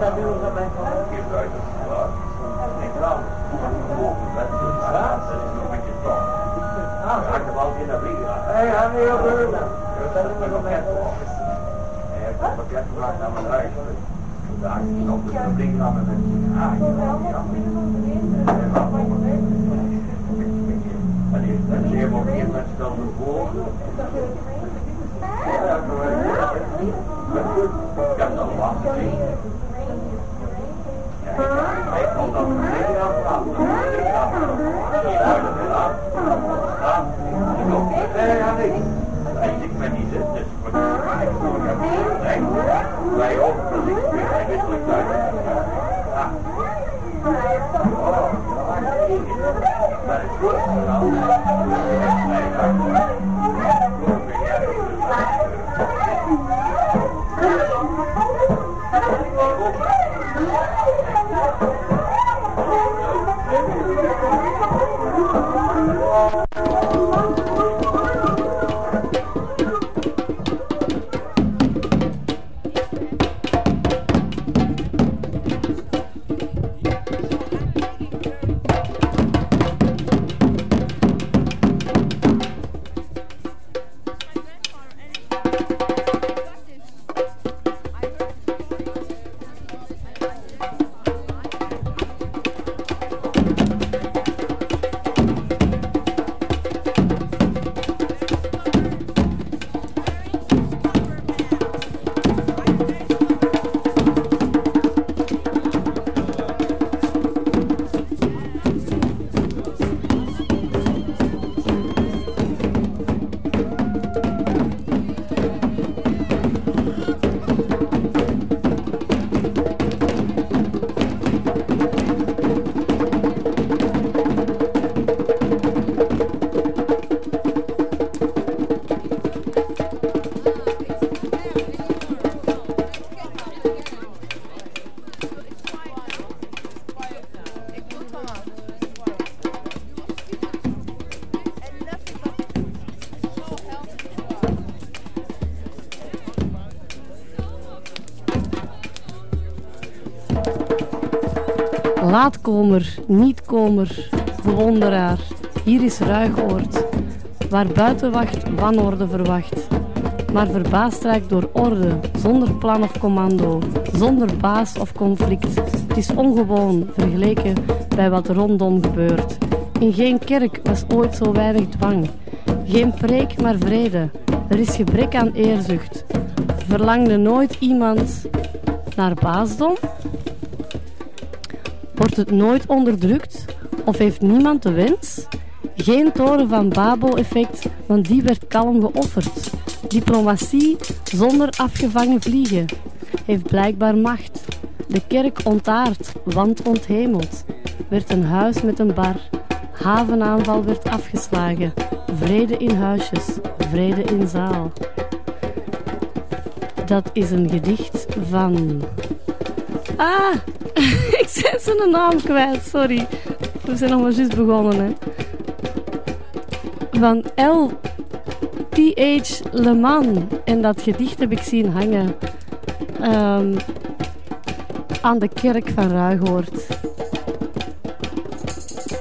dat doen ze bij Hé, ga niet op de Dat is nog een mens. Hij heeft een pakket gemaakt naar mijn huis. Daar is nog een blik aan met een haakje. En die is zeer op een gegeven moment stelde voor. Ja, ik heb dat wel gezien. Hij komt dan een beetje aan Nee, ja, nee. Ik ben niet zitten, Laatkomer, nietkomer, bewonderaar, hier is Ruigoord, waar buitenwacht wanorde verwacht, maar verbaasd raakt door orde, zonder plan of commando, zonder baas of conflict. Het is ongewoon vergeleken bij wat rondom gebeurt. In geen kerk was ooit zo weinig dwang, geen preek maar vrede. Er is gebrek aan eerzucht. Verlangde nooit iemand naar baasdom? Wordt het nooit onderdrukt of heeft niemand de wens? Geen toren van Babel-effect, want die werd kalm geofferd. Diplomatie zonder afgevangen vliegen heeft blijkbaar macht. De kerk ontaard, want onthemeld. Werd een huis met een bar. Havenaanval werd afgeslagen. Vrede in huisjes, vrede in zaal. Dat is een gedicht van. Ah, zijn naam kwijt, sorry. We zijn nog maar juist begonnen, hè. Van L. T.H. Le Mans. En dat gedicht heb ik zien hangen um, aan de kerk van Ruigoord.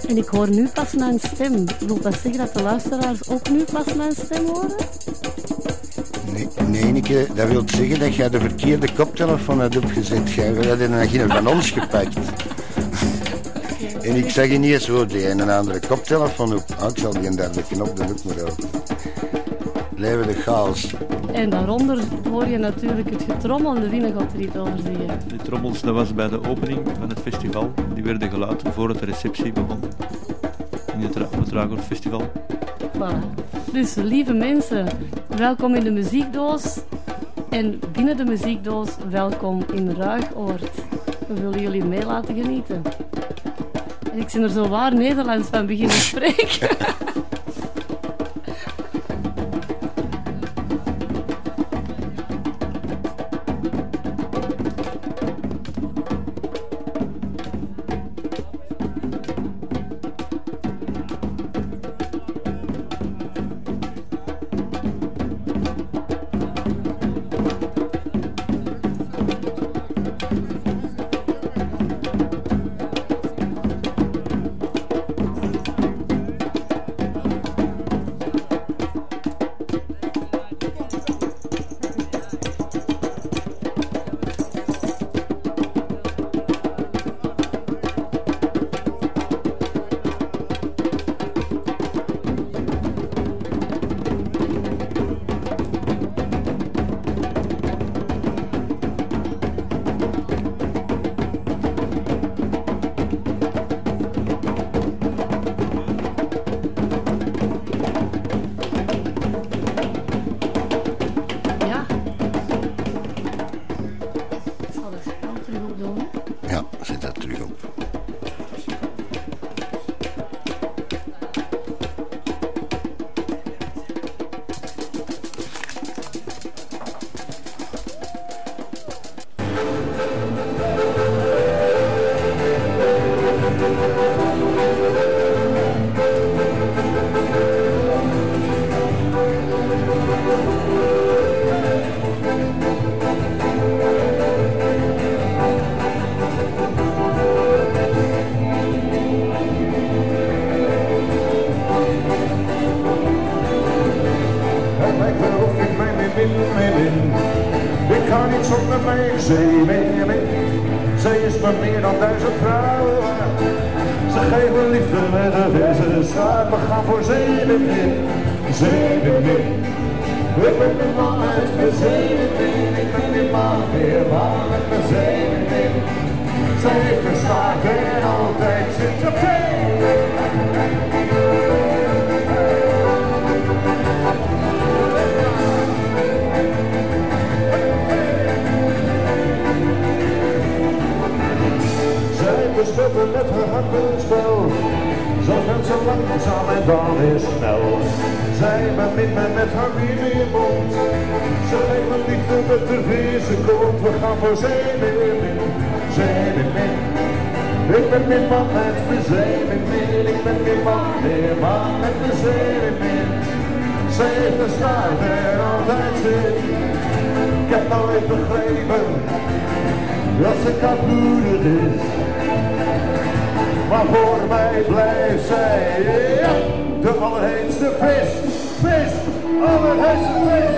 En ik hoor nu pas mijn stem. Wil dat zeggen dat de luisteraars ook nu pas mijn stem horen? Nee, nee dat wil zeggen dat jij de verkeerde koptelefoon hebt opgezet. Jij hebt een van ons gepakt. En ik zeg je niet zo, die een andere koptelefoon op. Ah, ik zal die derde knop dan ook maar open. Leven de chaos. En daaronder hoor je natuurlijk het getrommel en de winnen gaat er niet over zeggen. De trommels, dat was bij de opening van het festival. Die werden geluid voordat de receptie begon. In het, het Festival. Voilà. Dus lieve mensen, welkom in de muziekdoos. En binnen de muziekdoos, welkom in Ruigoord. We willen jullie mee laten genieten. Ik zit er zo waar Nederlands van beginnen spreken. Er altijd zit. Ik heb nooit begrepen dat ze koudbloedig is. Maar voor mij blijft zij ja, de allerheetste vis. Vis, allerheetste vis.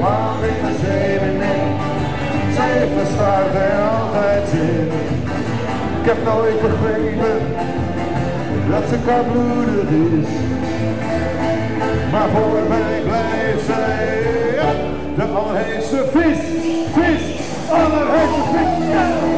Man met mijn zeven staart en altijd zin. Ik heb nooit begrepen dat ze koudbloedig is. Maar voor mij blijft zij ja, de allerheetste vis. Vis, allerheetste vis. Ja.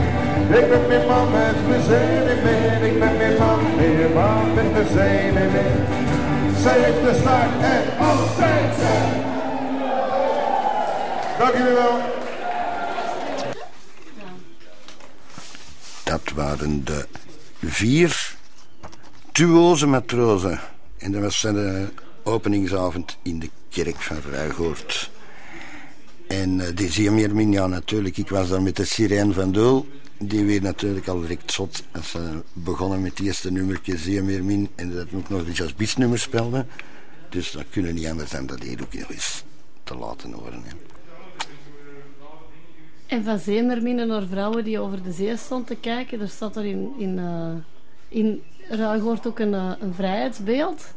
Ik ben mijn man met mijn zeven min. Ik ben mijn man, mijn man met mijn zeven min. Ze heeft een staart en altijd zin. Dank jullie wel. Dat waren de vier tuoze matrozen. En dat was de openingsavond in de kerk van Ruigoort. En uh, die Zeemeermin, ja natuurlijk, ik was daar met de sirene van Deul. Die weer natuurlijk al direct zot als ze begonnen met het eerste nummertje Zeemeermin. En dat ook nog de Jazz nummer speelden. Dus dat kunnen niet anders dan dat hier ook nog eens te laten horen. En van zeemerminnen naar vrouwen die over de zee stond te kijken. Er staat er in, in, uh, in ook een, uh, een vrijheidsbeeld.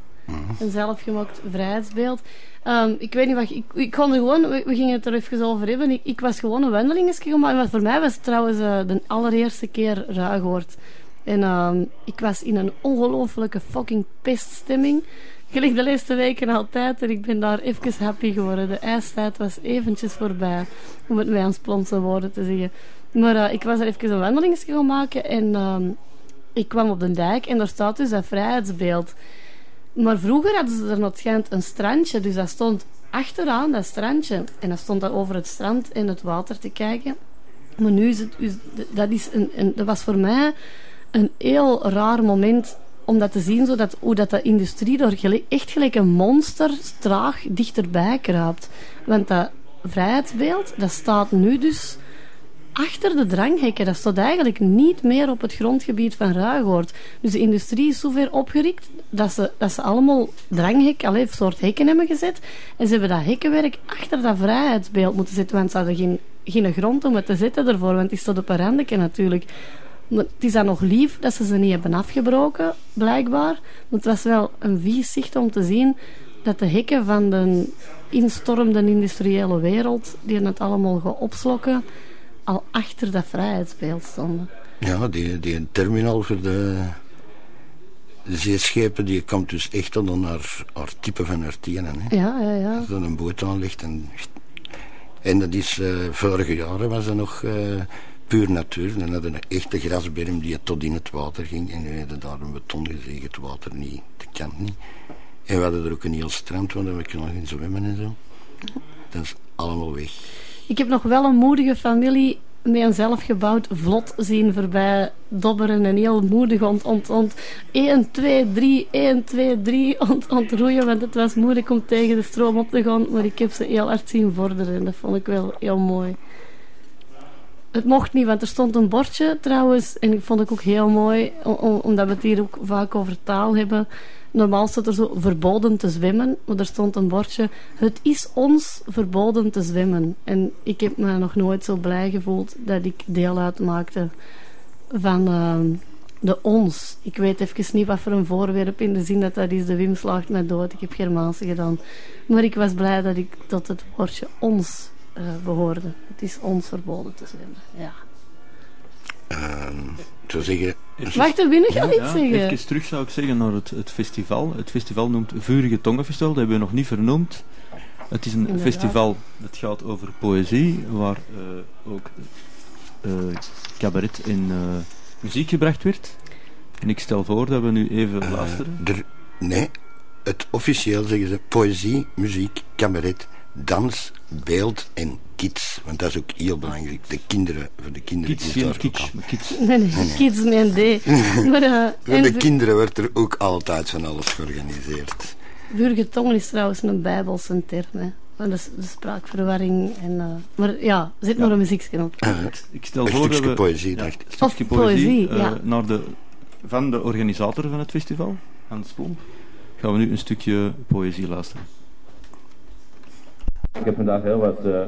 Een zelfgemaakt vrijheidsbeeld. Um, ik weet niet wat... Ik, ik kon er gewoon... We, gingen het er even over hebben. Ik, ik was gewoon een wandelingetje gemaakt. Maar voor mij was het trouwens uh, de allereerste keer Ruigoort. En um, ik was in een ongelofelijke fucking peststemming. Gelijk de laatste weken altijd. En ik ben daar even happy geworden. De ijstijd was eventjes voorbij. Om het mij aan splonse woorden te zeggen. Maar uh, ik was er even een wandelingetje gaan maken. En um, ik kwam op de dijk. En daar staat dus dat vrijheidsbeeld. Maar vroeger hadden ze er nog een strandje. Dus dat stond achteraan, dat strandje. En dat stond daar over het strand en het water te kijken. Maar nu is het... Dat, is een, een, dat was voor mij een heel raar moment om dat te zien, zodat, hoe dat de industrie er gelijk, echt gelijk een monster traag dichterbij kruipt. Want dat vrijheidsbeeld, dat staat nu dus achter de dranghekken. Dat staat eigenlijk niet meer op het grondgebied van Ruigoort. Dus de industrie is zover opgericht dat ze, dat ze allemaal dranghek, alleen een soort hekken hebben gezet. En ze hebben dat hekkenwerk achter dat vrijheidsbeeld moeten zetten, want ze hadden geen, geen grond om het te zetten ervoor, want die staat op een randje natuurlijk. Maar het is dan nog lief dat ze ze niet hebben afgebroken, blijkbaar. Want het was wel een vies zicht om te zien dat de hekken van de instormende industriële wereld, die het allemaal gaan opslokken, al achter dat vrijheidsbeeld stonden. Ja, die, die terminal voor de, de zeeschepen, die komt dus echt tot naar haar type van haar tenen. Hè. Ja, ja, ja. Als er een boot aan ligt. En, en dat is, eh, vorige jaren was dat nog eh, puur natuur. Dan hadden we een echte grasberm die tot in het water ging. En we hadden daar een beton gezegd, het water niet, de kant niet. En we hadden er ook een heel strand, waar we kunnen gaan zwemmen en zo. Dat is allemaal weg. Ik heb nog wel een moedige familie met een zelfgebouwd vlot zien voorbij dobberen en heel moedig ont, ont, ont 1, 2, 3, 1, 2, 3 ont, ontroeien, want het was moeilijk om tegen de stroom op te gaan, maar ik heb ze heel hard zien vorderen en dat vond ik wel heel mooi. Het mocht niet, want er stond een bordje trouwens, en ik vond ik ook heel mooi, om, omdat we het hier ook vaak over taal hebben. Normaal staat er zo verboden te zwemmen, maar er stond een bordje. Het is ons verboden te zwemmen. En ik heb me nog nooit zo blij gevoeld dat ik deel uitmaakte van uh, de ons. Ik weet even niet wat voor een voorwerp in de zin dat dat is. De Wim slaagt mij dood. Ik heb Germaanse gedaan. Maar ik was blij dat ik tot het woordje ons uh, behoorde. Het is ons verboden te zwemmen. Ja. Uh, ik zou zeggen... Wacht, er binnen gaat Ja, iets zeggen. Even terug zou ik zeggen naar het, het festival. Het festival noemt Vurige Tongenfestival, dat hebben we nog niet vernoemd. Het is een Inderdaad. festival dat gaat over poëzie, waar eh, ook eh, cabaret en eh, muziek gebracht werd. En ik stel voor dat we nu even Eh, luisteren. er, nee, het officieel zeggen ze poëzie, muziek, cabaret, dans, beeld en kids. Want dat is ook heel belangrijk. De kinderen, voor de kinderen Kids, is daar maar kids. Nee, nee, kids met een D. Maar, eh, Voor de kinderen wordt er ook altijd van alles georganiseerd. Vurige tongen is trouwens een bijbelse term. Hè. Van de, de spraakverwarring. En, eh, maar ja, er zit nog een muziekje op. Eh, Ik stel een voor dat stukje we poëzie, ja, dacht ik. een stukje Of poëzie, poëzie, eh, ja. naar de, van de organisator van het festival, Hans Plomp. Gaan we nu een stukje poëzie luisteren. Ik heb vandaag heel wat eh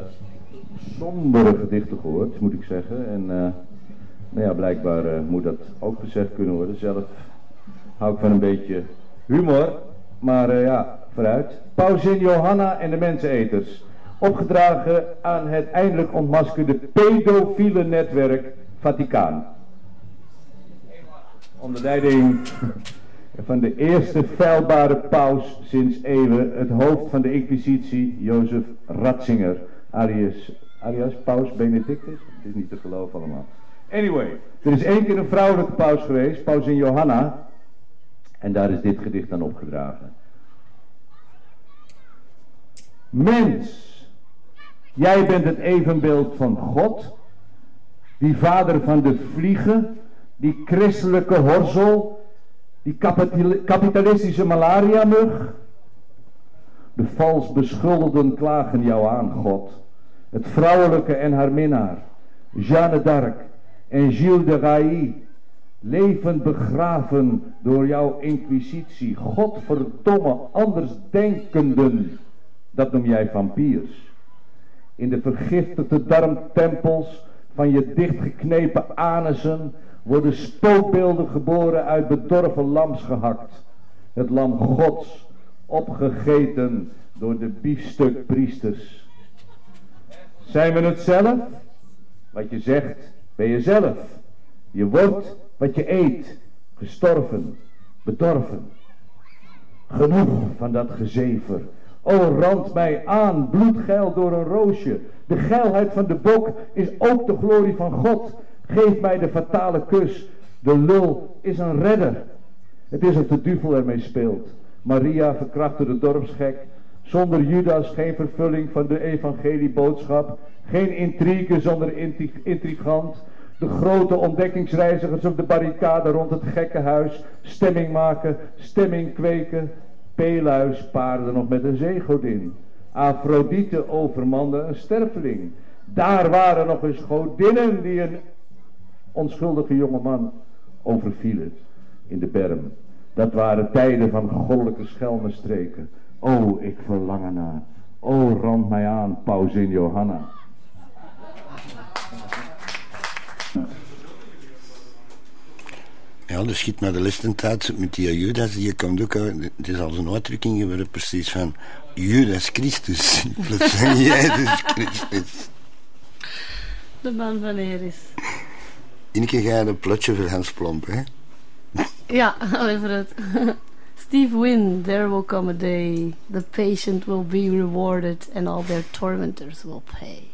sombere gedichten gehoord, moet ik zeggen. En eh, nou ja, blijkbaar eh, moet dat ook gezegd kunnen worden. Zelf hou ik van een beetje humor. Maar ja, vooruit. Pausin Johanna en de Menseneters. Opgedragen aan het eindelijk ontmaskerde pedofiele netwerk Vaticaan. Onder leiding van de eerste feilbare paus sinds eeuwen, het hoofd van de Inquisitie, Jozef Ratzinger, alias, Paus Benedictus. Het is niet te geloven allemaal. Anyway, er is één keer een vrouwelijke paus geweest, pausin Johanna, en daar is dit gedicht aan opgedragen. Mens, jij bent het evenbeeld van God, die vader van de vliegen, die christelijke horzel, die kapital- kapitalistische malaria-mug. De vals beschuldigden klagen jou aan, God. Het vrouwelijke en haar minnaar, Jeanne d'Arc en Gilles de Railly, levend begraven door jouw inquisitie. Godverdomme, andersdenkenden, dat noem jij vampiers. In de vergiftigde darmtempels van je dichtgeknepen anussen worden spookbeelden geboren uit bedorven lams gehakt. Het lam gods, opgegeten door de biefstukpriesters. Zijn we het zelf? Wat je zegt, ben je zelf. Je wordt wat je eet, gestorven, bedorven. Genoeg van dat gezever. O, rand mij aan, bloedgeil door een roosje. De geilheid van de bok is ook de glorie van God. Geef mij de fatale kus. De lul is een redder. Het is of de duivel ermee speelt. Maria verkrachtte de dorpsgek. Zonder Judas geen vervulling van de evangelieboodschap. Geen intrigue zonder intrigant. De grote ontdekkingsreizigers op de barricade rond het gekkenhuis. Stemming maken, stemming kweken. Peluis paarde nog met een zeegodin. Afrodite overmande een sterfeling. Daar waren nog eens godinnen die een onschuldige jonge man overvielen in de berm. Dat waren tijden van goddelijke schelmenstreken. O, ik verlang ernaar. O, rand mij aan, pauzin Johanna. Ja, dus schiet maar de listentaat met die Judas, die komt ook Het is als een uitdrukking geworden, precies van Judas Christus. In plaats van Jezus Christus. De man van Eris. Ineke, ga een plotje voor Hans Plomp, hè? Ja, het. Steve Wynn, there will come a day. The patient will be rewarded and all their tormentors will pay.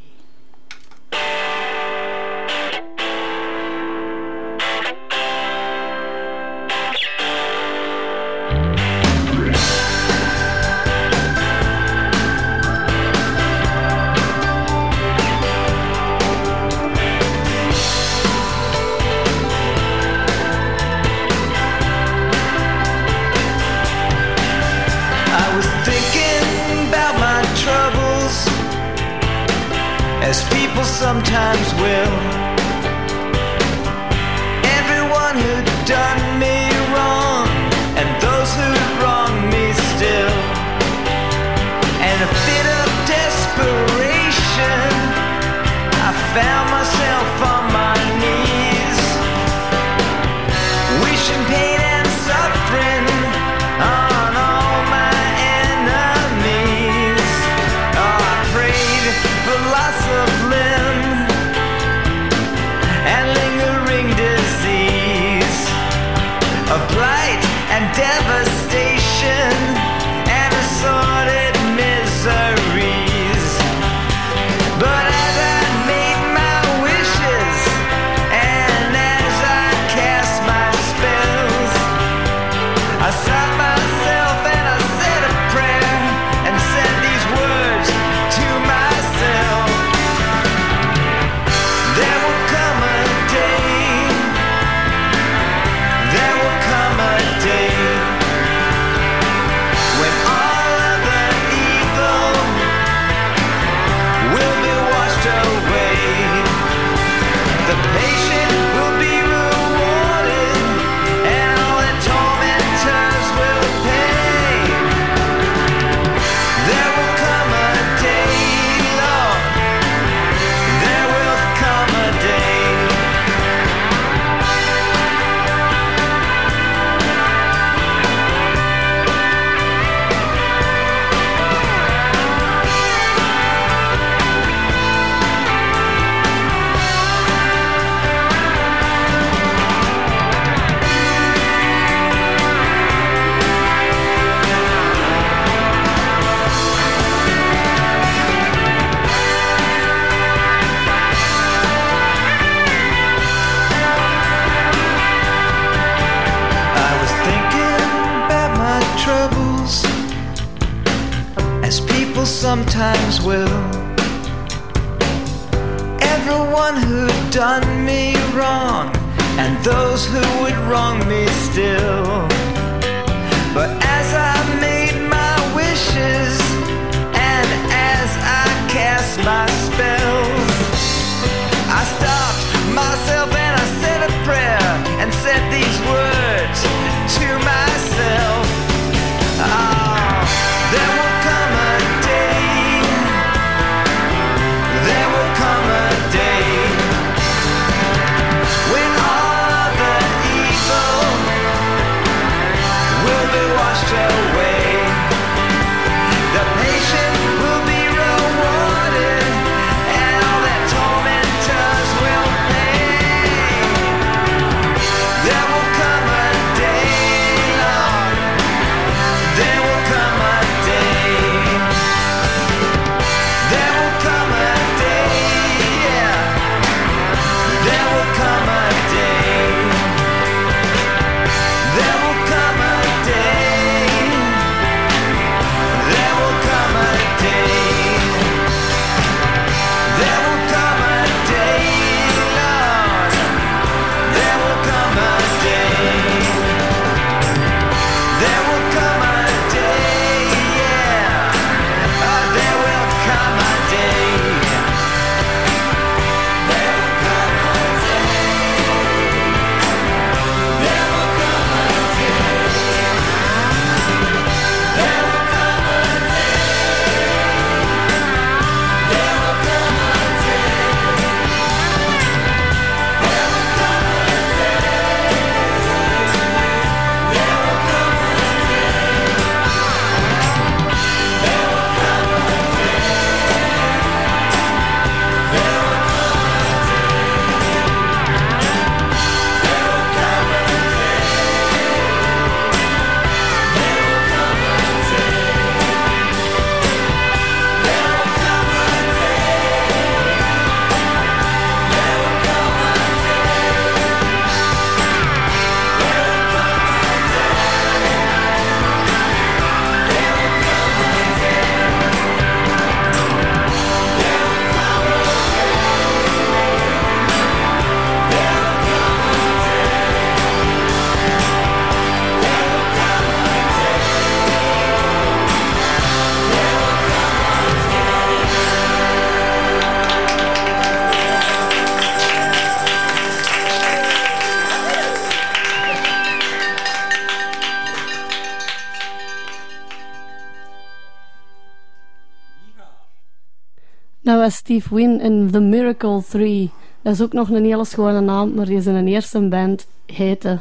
Dat was Steve Wynn in The Miracle 3. Dat is ook nog een hele schone naam, maar die zijn eerste band heette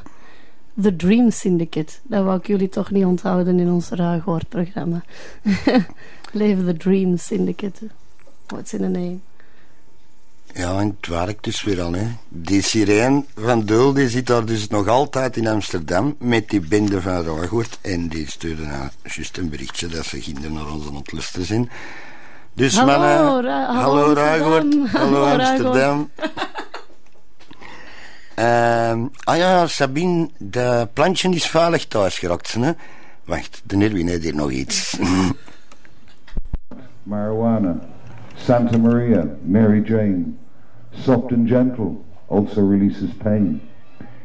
The Dream Syndicate. Dat wou ik jullie toch niet onthouden in ons Ruigoord-programma. Leef The Dream Syndicate. What's in the name? Ja, en het werkt dus weer al. Hè. Die sirene van Deul die zit daar dus nog altijd in Amsterdam met die bende van Ruigoort. En die stuurde nou juist een berichtje dat ze ginder naar ons aan het lusten zijn. Dus Hallo, mannen, Ra- hallo. Ruigoort, hallo Amsterdam. Ehm, ah ja, Sabine, de plantje is veilig thuis geraakt. Hè? Wacht, de Erwin heeft hier nog iets. marijuana, Santa Maria, Mary Jane, soft and gentle, also releases pain.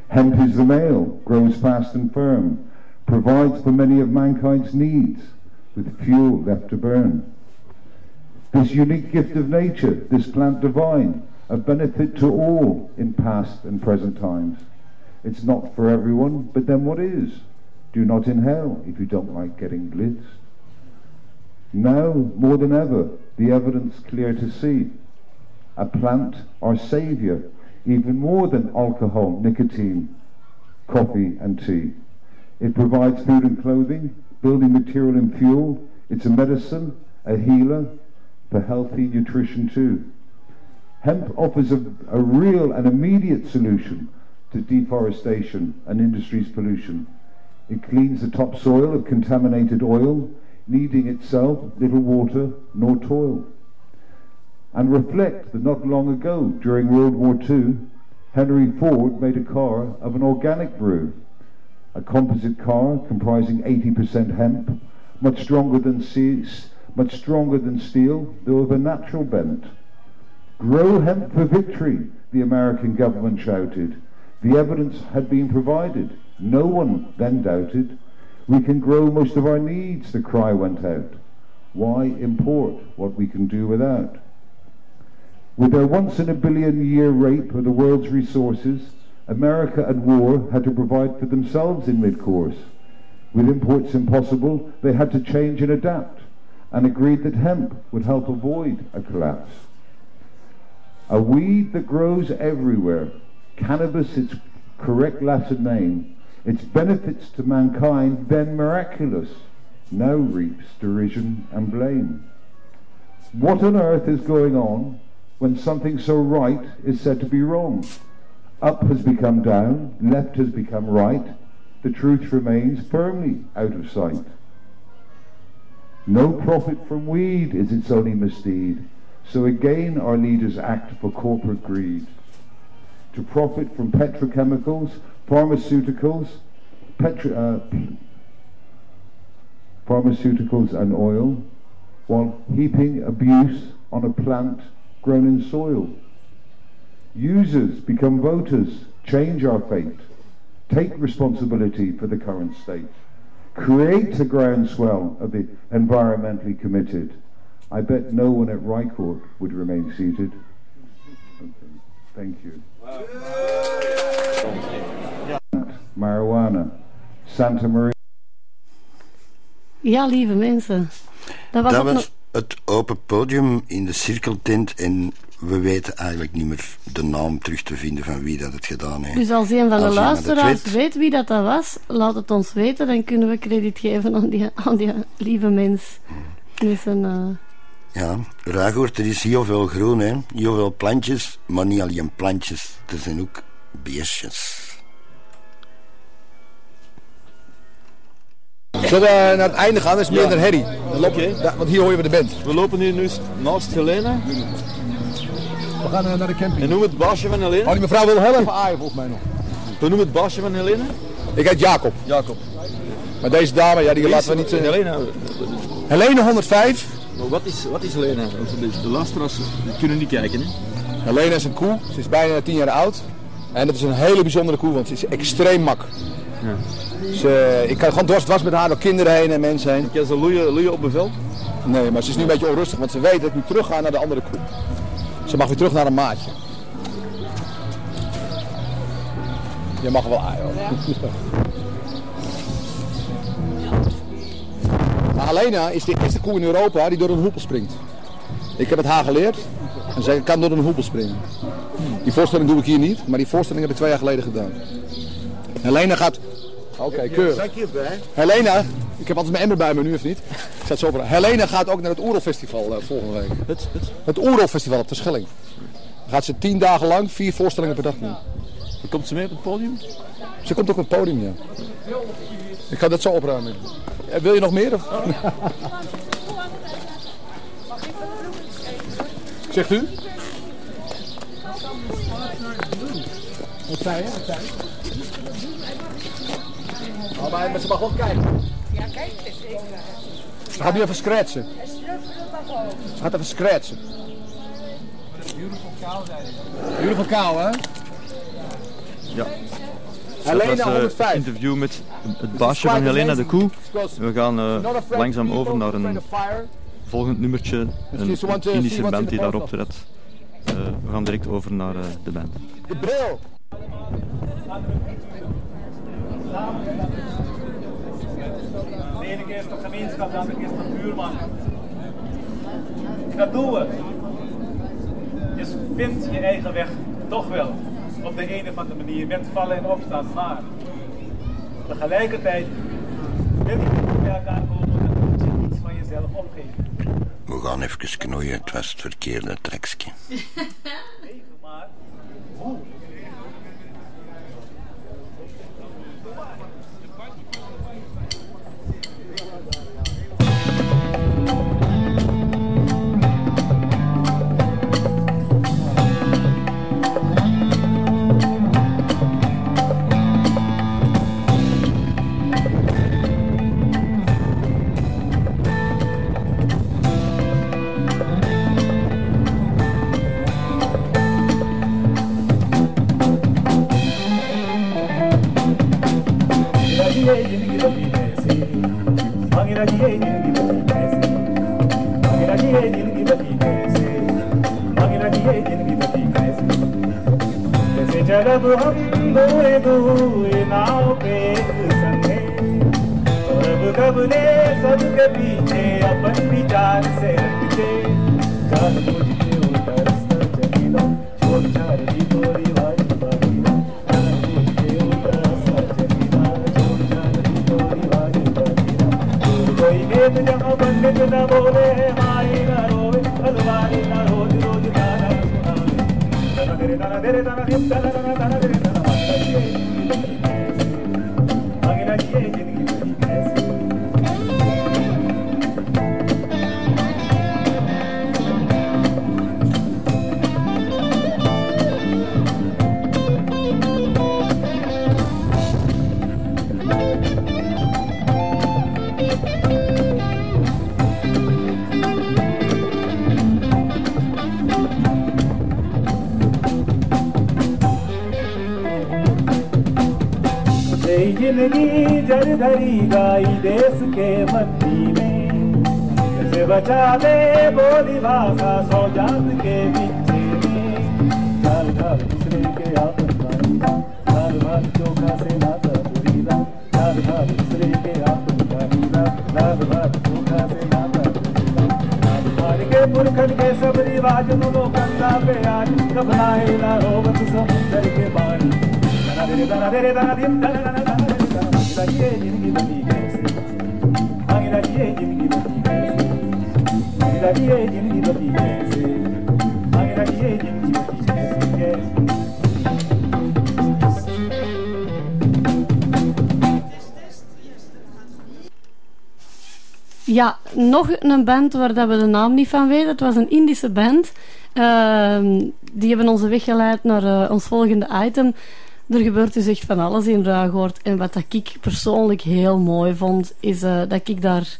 Hemp is the male, grows fast and firm, provides for many of mankind's needs, with fuel left to burn. This unique gift of nature, this plant divine, a benefit to all in past and present times. It's not for everyone, but then what is? Do not inhale if you don't like getting blitzed. Now, more than ever, the evidence clear to see. A plant, our saviour, even more than alcohol, nicotine, coffee and tea. It provides food and clothing, building material and fuel. It's a medicine, a healer, for healthy nutrition too. Hemp offers a, a real and immediate solution to deforestation and industry's pollution. It cleans the topsoil of contaminated oil, needing itself little water nor toil. And reflect that not long ago, during World War II, Henry Ford made a car of an organic brew, a composite car comprising 80% hemp, much stronger than se- much stronger than steel, though of a natural bent. Grow hemp for victory, the American government shouted. The evidence had been provided. No one then doubted. We can grow most of our needs, the cry went out. Why import what we can do without? With their once in a billion year rape of the world's resources, America at war had to provide for themselves in mid course. With imports impossible, they had to change and adapt, and agreed that hemp would help avoid a collapse. A weed that grows everywhere, cannabis its correct Latin name, its benefits to mankind then miraculous, now reaps derision and blame. What on earth is going on when something so right is said to be wrong? Up has become down, left has become right, the truth remains firmly out of sight. No profit from weed is its only misdeed, so again our leaders act for corporate greed. To profit from petrochemicals, pharmaceuticals, petro, uh, pharmaceuticals and oil, while heaping abuse on a plant grown in soil. Users become voters, change our fate, take responsibility for the current state, create a groundswell of the environmentally committed. I bet no one at Rycourt would remain seated. Okay. Thank you. Marijuana, Santa Maria. Ja, lieve mensen. Dat was Dat op een- was het open podium in de cirkeltent en we weten eigenlijk niet meer de naam terug te vinden van wie dat het gedaan heeft. Dus als een van de Als luisteraars weet. weet wie dat, dat was, laat het ons weten. Dan kunnen we krediet geven aan die, aan die lieve mens. Met zijn, eh, Ja, Ruigoort, er is heel veel groen, hè. heel veel plantjes, maar niet alleen plantjes, er zijn ook beestjes. Zullen we naar het einde gaan? Dat is minder herrie. Dan lopen, Oké. ja, want hier hoor je de band. We lopen hier nu naast Helena. We gaan eh, naar de camping. En noem het baasje van Oh, Helena. die mevrouw wil heel even aaien volgens mij nog. We noemen het baasje van Helena. Ik heet Jacob. Jacob. Maar deze dame, ja, die laten we niet... eh, Helena. Helene 105. Maar wat is, wat is Helena? Want de, luisteraars kunnen niet kijken. Hè? Helene is een koe. Ze is bijna 10 jaar oud. En dat is een hele bijzondere koe, want ze is extreem mak. Ze, ik kan gewoon dwars, dwars met haar door kinderen heen en mensen heen. Kan ze loeien, loeien op bevel? Nee, maar ze is nu een beetje onrustig, want ze weet dat ik nu terug ga naar de andere koe. Ze mag weer terug naar een maatje. Je mag wel aaien hoor. Maar Helena is de eerste koe in Europa die door een hoepel springt. Ik heb het haar geleerd en zij kan door een hoepel springen. Die voorstelling doe ik hier niet, maar die voorstelling heb ik twee jaar geleden gedaan. Helena gaat... Oké, keurig. Zakje bij. Helena, ik heb altijd mijn emmer bij me nu of niet? Ik zet zo op. Helena gaat ook naar het Oerolfestival eh, volgende week. Het, het, Het Oerolfestival op de Schelling. Dan gaat ze tien dagen lang vier voorstellingen per dag doen. komt ze mee op het podium? Ze komt ook op het podium, ja. Ik ga dat zo opruimen. Eh, Wil je nog meer? Of? Zegt u? Wat zei je? Wat zei je? Oh, maar, maar ze mag wel kijken. Ja, kijk eens even. Ze gaat nu even scratchen. Ze gaat even scratchen. Beautiful cow, hè? Ja. Helena was eh, 105. interview met het baasje van Helena de Koe. We gaan eh, langzaam over naar een volgend nummertje. Een Indische band die daar optreedt. Eh, we gaan direct over naar eh, de band. De bril. De ene keer is het gemeenschap, de andere keer is het buurman. Dat doen we. Dus vind je eigen weg toch wel. Op de een of andere manier, met vallen en opstaan. Maar tegelijkertijd wil je bij elkaar komen en moet je iets van jezelf opgeven. We gaan even knoeien, het was het verkeerde trekje. Even maar hoe? दोए दोए नाव पे संगे। तब कबले सबके पीछे अपन विचार से हटके काल मुझे उतर सजनीला छोड़ छाड़ दी वारी बारीला काल मुझे उतर सजनीला छोड़ छाड़ दी थोड़ी वारी बारीला दूर कोई खेत जहाँ पंडित न बोले माई न रोवे अलवारी न रोज रोज गाना सुनावे तन तेरे तन तेरे तन तन तन तन यही ज़िंदगी जर धरी गाई देश के मट्टी में। कैसे बचावे बोली भाषा सौ जात के पीछे में। घाल दूसरे के आपन बारीला घाल घाल चोखा से नाता बुरीला घाल घाल दूसरे के आपन बारीला घाल घाल चोखा से नाता घाल के पुरखन के सब रिवाज नुलो कंदा पे आज घबराए ना रोवत समुंदर के पानी दना दे दना दे दना दिन दना Ja, nog een band waar we de naam niet van weten. Het was een Indische band. Ehm, die hebben ons weggeleid naar eh, ons volgende item. Er gebeurt dus echt van alles in Ruigoord. En wat dat ik persoonlijk heel mooi vond, is eh, dat ik daar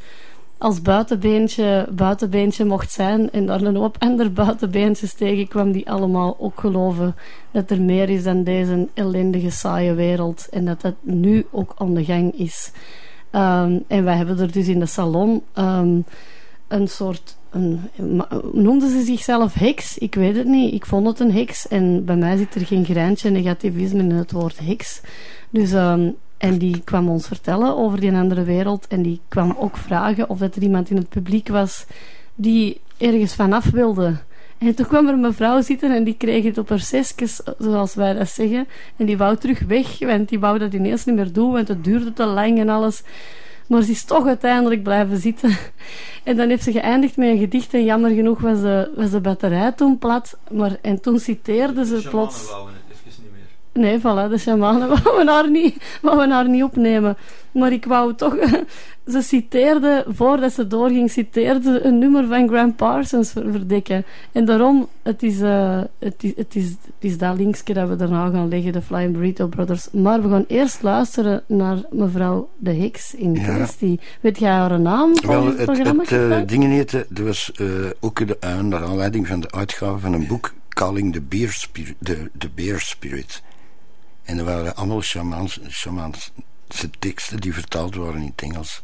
als buitenbeentje, buitenbeentje mocht zijn. En daar een hoop andere buitenbeentjes tegenkwam die allemaal ook geloven dat er meer is dan deze ellendige, saaie wereld. En dat dat nu ook aan de gang is. Ehm, en wij hebben er dus in de salon ehm, een soort. Een, noemden ze zichzelf heks? Ik weet het niet. Ik vond het een heks. En bij mij zit er geen greintje negativisme in het woord heks. Dus, ehm, en die kwam ons vertellen over die andere wereld. En die kwam ook vragen of dat er iemand in het publiek was die ergens vanaf wilde. En toen kwam er een mevrouw zitten en die kreeg het op haar zesjes, zoals wij dat zeggen. En die wou terug weg, want die wou dat ineens niet meer doen, want het duurde te lang en alles. Maar ze is toch uiteindelijk blijven zitten. En dan heeft ze geëindigd met een gedicht en jammer genoeg was de, was de batterij toen plat. Maar, en toen citeerde ze plots... Nee, voilà, de shamanen wouden haar niet, wouden haar niet opnemen. Maar ik wou toch... Ze citeerde, voordat ze doorging, citeerde een nummer van Graham Parsons ver- verdekken. En daarom, het is, eh, het is, het is, het is dat linkje dat we daarna gaan leggen, de Flying Burrito Brothers. Maar we gaan eerst luisteren naar mevrouw De Heks in Ja. kwestie. Weet jij haar naam van Wel, het het, programma? het gevraagd? dingen heette, dat was eh, ook de, naar aanleiding van de uitgave van een boek Calling the Beer Spirit. The, the Beer Spirit. En er waren allemaal shamaanse teksten die vertaald waren in het Engels.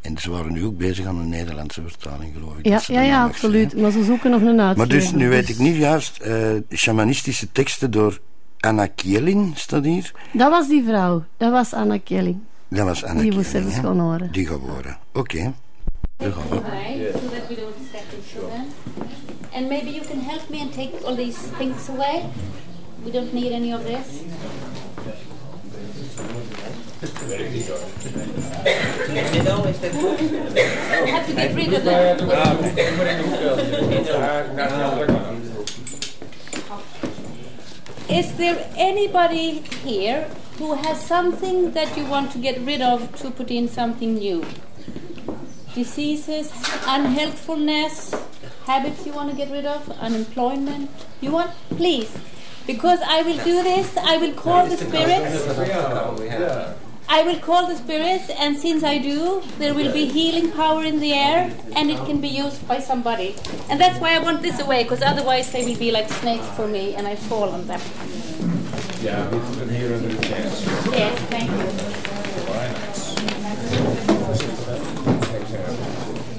En ze waren nu ook bezig aan een Nederlandse vertaling, geloof ik. Ja, ja, ja, absoluut. Maar ze zoeken nog een uitgever. Maar dus, nu weet ik niet juist, eh, shamanistische teksten door Anna Kielin, staat hier. Dat was die vrouw. Dat was Anna Kelly. Dat was Anna Die moest Kielin, even hè? gaan horen. Die gaan horen. Oké. Daar gaan we. Right, so that we don't step into them. And maybe you can help me and take all these things away. We don't need any of this. I have to get rid of them. Is there anybody here who has something that you want to get rid of to put in something new? Diseases, unhealthfulness, habits you want to get rid of, unemployment. You want? Please. Because I will do this, I will call the spirits. I will call the spirits, and since I do, there will be healing power in the air, and it can be used by somebody. And that's why I want this away, because otherwise they will be like snakes for me, and I fall on them. Ja, we moeten hier onder de tents. Yes, thank you.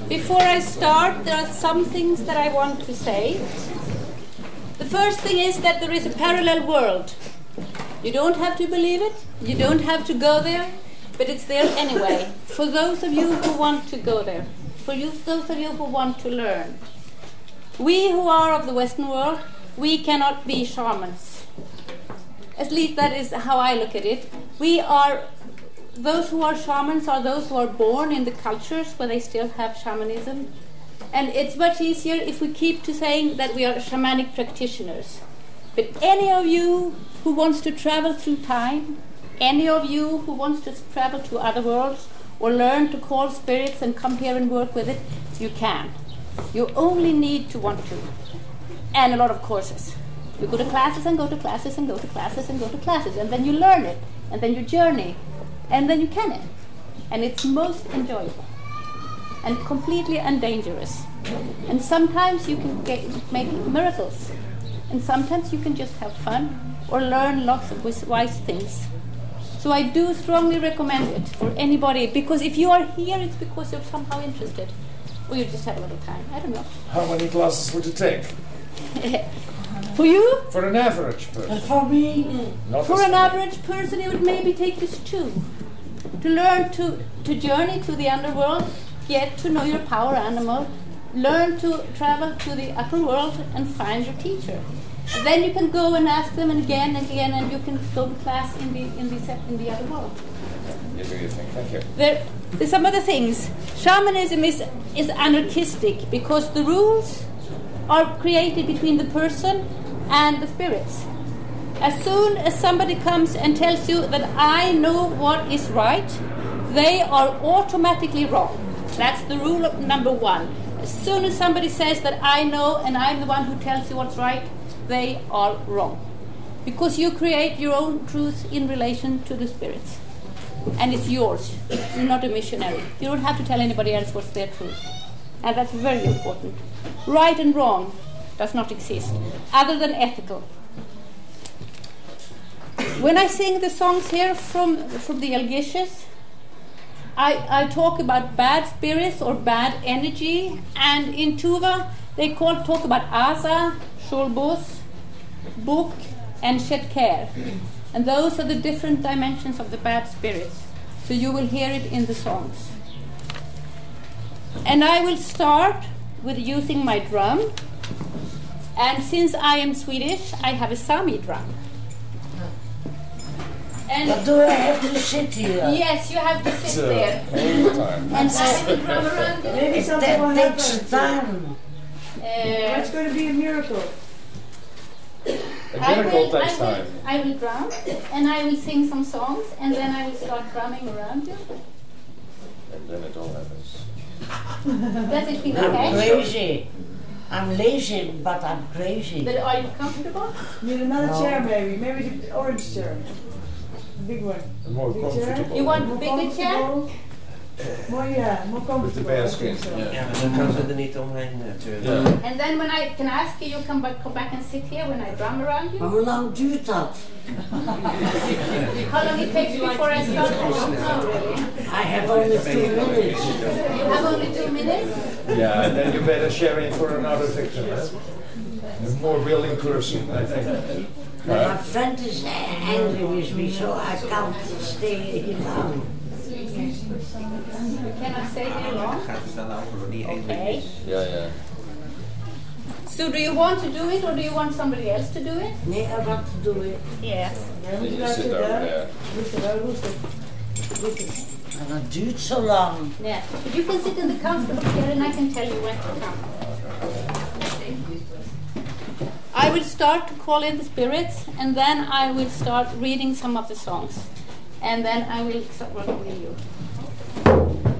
Before I start, there are some things that I want to say. The first thing is that there is a parallel world. You don't have to believe it, you don't have to go there, but it's there anyway. For those of you who want to go there, for you, those of you who want to learn. We who are of the Western world, we cannot be shamans. At least that is how I look at it. We are those who are shamans are those who are born in the cultures where they still have shamanism. And it's much easier if we keep to saying that we are shamanic practitioners. But any of you who wants to travel through time, any of you who wants to travel to other worlds or learn to call spirits and come here and work with it, you can. You only need to want to. And a lot of courses. You go to classes and go to classes and go to classes and go to classes, and then you learn it, and then you journey, and then you can it. And it's most enjoyable and completely undangerous. And sometimes you can get, make miracles, and sometimes you can just have fun or learn lots of wise things. So I do strongly recommend it for anybody because if you are here, it's because you're somehow interested, or you just have a little time. I don't know. How many classes would you take? For you? For an average person. For me? Not For an many. average person, it would maybe take just two. To learn to, to journey to the underworld, get to know your power animal, learn to travel to the upper world and find your teacher. And then you can go and ask them and again and again, and you can go to class in the in the in the other world. You do your thing. Thank you. There, there's some other things. Shamanism is is anarchistic because the rules are created between the person and the spirits. As soon as somebody comes and tells you that I know what is right, they are automatically wrong. That's the rule of number one. As soon as somebody says that I know and I'm the one who tells you what's right, they are wrong. Because you create your own truth in relation to the spirits. And it's yours. You're not a missionary. You don't have to tell anybody else what's their truth. And that's very important. Right and wrong does not exist, other than ethical. When I sing the songs here from, from the Elgishas, I, I talk about bad spirits or bad energy, and in Tuva they call talk about Asa, Shulbus, Buk, and Shetker. And those are the different dimensions of the bad spirits. So you will hear it in the songs. And I will start with using my drum. And since I am Swedish, I have a Sami drum. And But do I have to sit here? Yes, you have to sit So, there. all the time. And I have drum around you. Maybe It something will takes time. Uh, It's going to be a miracle. I will, I will, I will drum, and I will sing some songs, and then I will start drumming around you. And then it all happens. Does it feel I'm okay? crazy. I'm lazy, but I'm crazy. But are you comfortable? Need another No. chair, maybe. Maybe the orange chair. The big one. A more Big chair. You want More bigger chair? More, yeah, more comfortable. bear I skin. think so. Ja, maar dan kan ze er niet omheen natuurlijk. And then when I can I ask you, you come back, come back and sit here when I drum around you. Maar hoe lang duurt dat? How long it takes before I start? I don't know really. I have only two minutes. You have only two minutes. Yeah, and then you better share it for another victim. Huh? A more willing person, I think. But my friend is angry with me, so I can't stay here long. Can I stay here long? Gaat het dan over die ene Okay. Ja, ja. So do you want to do it, or do you want somebody else to do it? Nee, I want to do it. Yes. Ja, moet je You daar sit zitten, over hè? there. Rustig, hè, rustig. Rustig. Maar dat duurt zo lang. Yeah. But you can sit in the comfortable chair, and I can tell you when to come. Uh, I will start to call in the spirits, and then I will start reading some of the songs, and then I will start working with you.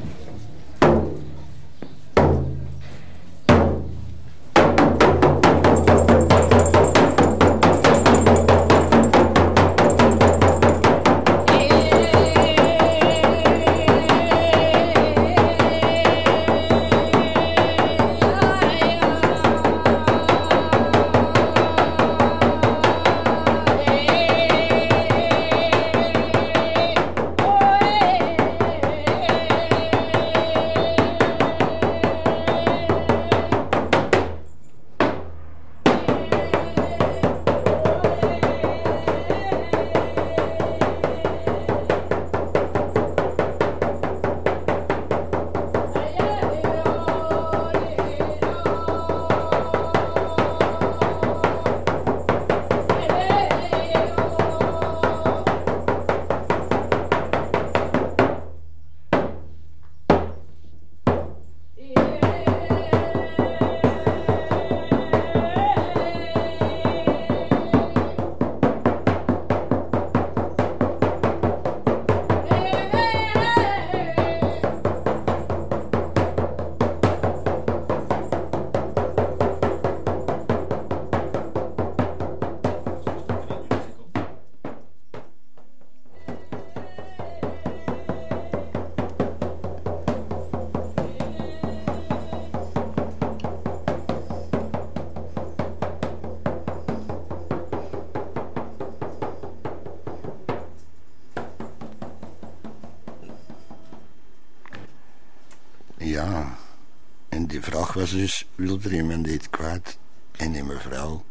Was dus, wil er iemand iets kwijt? En die mevrouw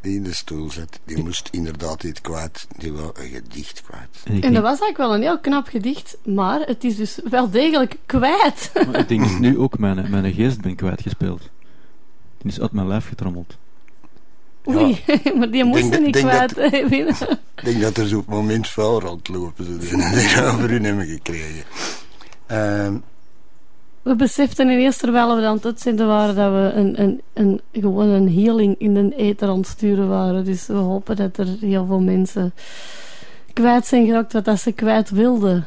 die in de stoel zat, die moest inderdaad iets kwijt. Die wou een gedicht kwijt. En En dat was eigenlijk wel een heel knap gedicht, maar het is dus wel degelijk kwijt. maar ik denk dat ik nu ook mijn, mijn geest ben kwijtgespeeld. Die is uit mijn lijf getrommeld. Oei, maar die moest Denk er dat- niet denk kwijt dat- binnen. Ik denk dat er zo'n moment vuil rondlopen. Zo, die die over hun hebben gekregen. Ehm, We beseften ineens terwijl we aan het uitzenden waren dat we een, een, een, gewoon een healing in de ether aan sturen waren. Dus we hopen dat er heel veel mensen kwijt zijn geraakt wat dat ze kwijt wilden.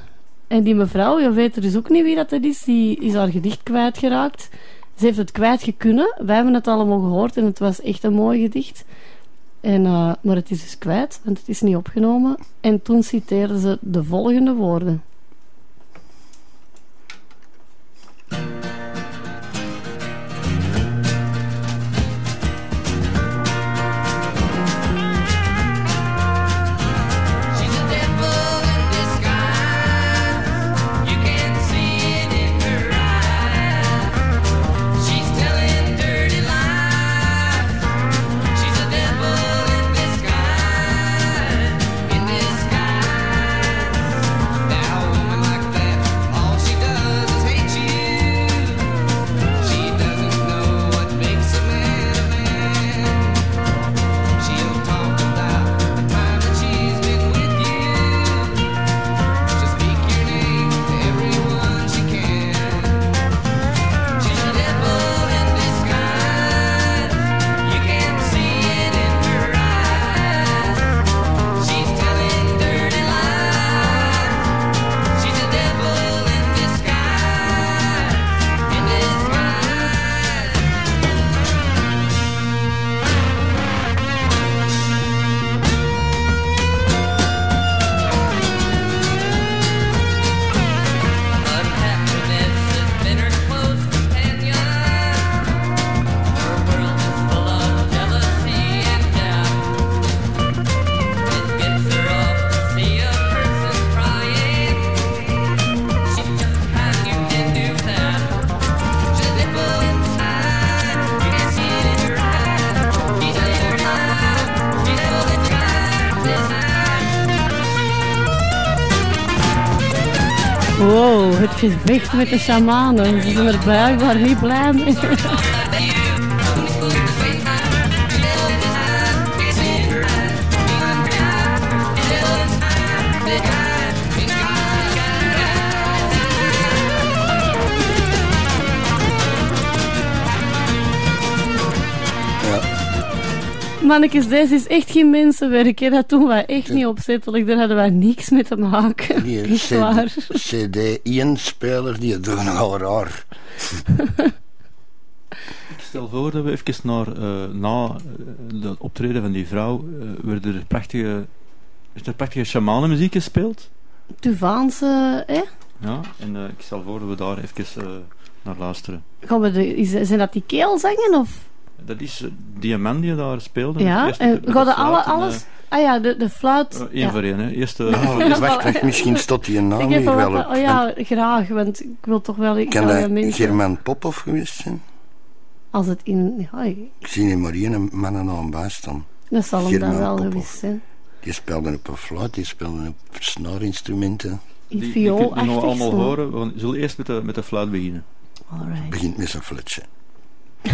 En die mevrouw, je weet er dus ook niet wie dat is, die is haar gedicht kwijtgeraakt. Ze heeft het kwijtgekunnen. Wij hebben het allemaal gehoord en het was echt een mooi gedicht. En, eh, maar het is dus kwijt, want het is niet opgenomen. En toen citeerde ze de volgende woorden. Thank you. Gevecht met de shamanen. Ze zijn er blijkbaar niet blij mee. Mannetjes, deze is echt geen mensenwerk. Hè. Dat doen wij echt niet opzettelijk. Daar hadden wij niks mee te maken. Die waar. CD-1-speler, die doen nogal raar. Ik stel voor dat we even naar, eh, na eh, het optreden van die vrouw, eh werden er prachtige, is er prachtige shamanenmuziek gespeeld. Tuvaanse, hè? Ja, en eh, ik stel voor dat we daar even eh, naar luisteren. Gaan we de, is, zijn dat die keelzangen? Of? Dat is eh, die man die daar speelde. Ja, en gaan alle, en, eh, alles... Ah ja, de, de fluit. eh, één ja. voor één, hè. Eerst eh, Oh, wacht, wacht, misschien staat die naam Ik hier wel op. oh ja, graag, want ik wil toch wel... Ik Kan dat mensen- Germaan Popov geweest zijn? Als het in... Ja, Ik zie niet maar één mannennaam bij staan. dat zal hem dan wel Popov. geweest zijn. Die speelde op een fluit, die speelde op snaarinstrumenten. In die, die viool kun je nog allemaal zo. horen. We zullen eerst met de, met de fluit beginnen. Alright. Begint met zijn flutje.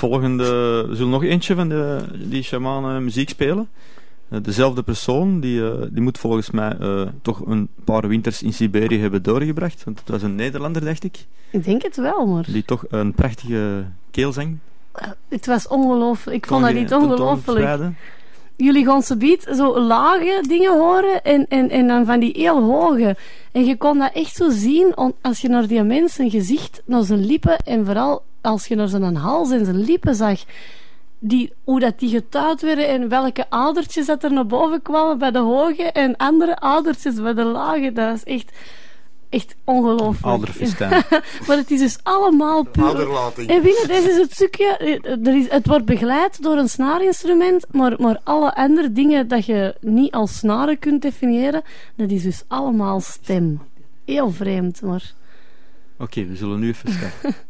volgende, we zullen nog eentje van de, die shamanen muziek spelen. Eh, dezelfde persoon, die, eh, die moet volgens mij eh, toch een paar winters in Siberië hebben doorgebracht. Want het was een Nederlander, dacht ik. Ik denk het wel, maar Die toch een prachtige keelzang het was ongelooflijk. Ik vond dat niet ongelooflijk. Jullie gaan ze beat zo lage dingen horen en, en, en dan van die heel hoge. En je kon dat echt zo zien als je naar die mens zijn gezicht, naar zijn lippen en vooral als je naar zijn hals en zijn lippen zag. Die, hoe dat die getuid werden en welke adertjes dat er naar boven kwamen bij de hoge en andere adertjes bij de lage. Dat is echt, echt ongelooflijk. Aderfestijn. maar het is dus allemaal puur... Aderlating. En binnen deze is het stukje... eh, Er is, het wordt begeleid door een snaarinstrument, maar, maar alle andere dingen dat je niet als snaren kunt definiëren, dat is dus allemaal stem. Heel vreemd, maar... Oké, we zullen nu even starten.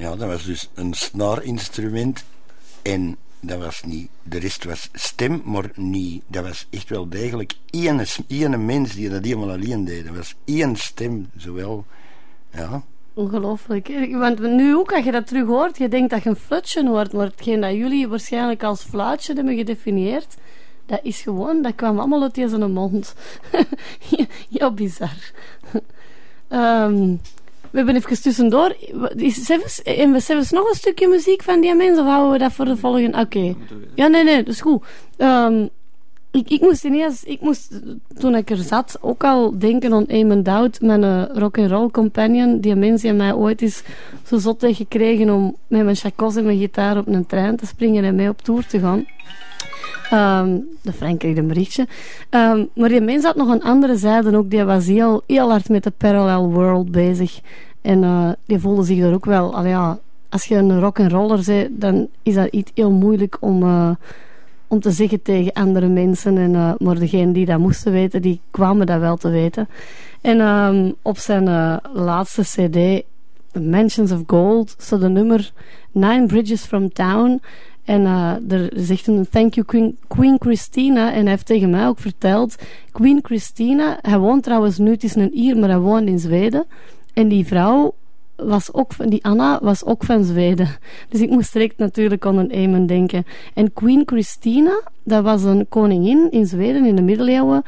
Ja, dat was dus een snaarinstrument. En dat was niet, de rest was stem, maar niet. Dat was echt wel degelijk één, mens die dat helemaal alleen deed. Dat was één stem, zowel. Ja. Ongelooflijk. Want nu ook, als je dat terug hoort, je denkt dat je een fluitje hoort, maar hetgeen dat jullie waarschijnlijk als fluitje hebben gedefinieerd, dat is gewoon, dat kwam allemaal uit deze mond. Heel bizar. Ehm, we hebben even tussendoor. Is Sevens, en we Sevens nog een stukje muziek van die mensen, of houden we dat voor de volgende? Oké. Ja, nee, nee, dat is goed. Ehm, ik, ik moest ineens, ik moest, toen ik er zat, ook al denken aan Eamon Dowd, mijn uh, rock'n'roll companion, die mens die mij ooit is zo zot heeft gekregen om met mijn chacos en mijn gitaar op een trein te springen en mee op tour te gaan. Ehm, de Frank kreeg een berichtje. Ehm, maar die mens had nog een andere zijde ook. Die was heel, heel hard met de parallel world bezig. En eh, die voelde zich daar ook wel... Al ja, als je een rock'n'roller bent, dan is dat iets heel moeilijk om, eh, om te zeggen tegen andere mensen. En, eh, maar degenen die dat moesten weten, die kwamen dat wel te weten. En ehm, op zijn laatste cd, The Mansions of Gold, staat de nummer Nine Bridges from Town... En uh, er zegt een thank you Queen, Queen Christina. En hij heeft tegen mij ook verteld, Queen Christina, hij woont trouwens nu, het is een Ier, maar hij woont in Zweden. En die vrouw was ook die Anna was ook van Zweden. Dus ik moest direct natuurlijk aan een Eamon denken. En Queen Christina, dat was een koningin in Zweden in de middeleeuwen,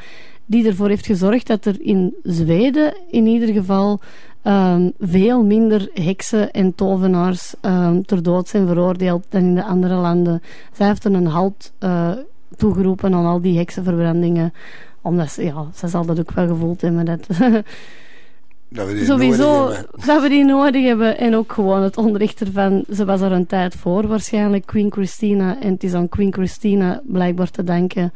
die ervoor heeft gezorgd dat er in Zweden in ieder geval ehm, veel minder heksen en tovenaars ehm, ter dood zijn veroordeeld dan in de andere landen. Zij heeft een halt eh, toegeroepen aan al die heksenverbrandingen. Omdat ze, ja, ze zal dat ook wel gevoeld hebben. Dat, Dat we die Sowieso nodig hebben. dat we die nodig hebben. En ook gewoon het onrecht ervan. Ze was er een tijd voor waarschijnlijk, Queen Christina. En het is aan Queen Christina blijkbaar te danken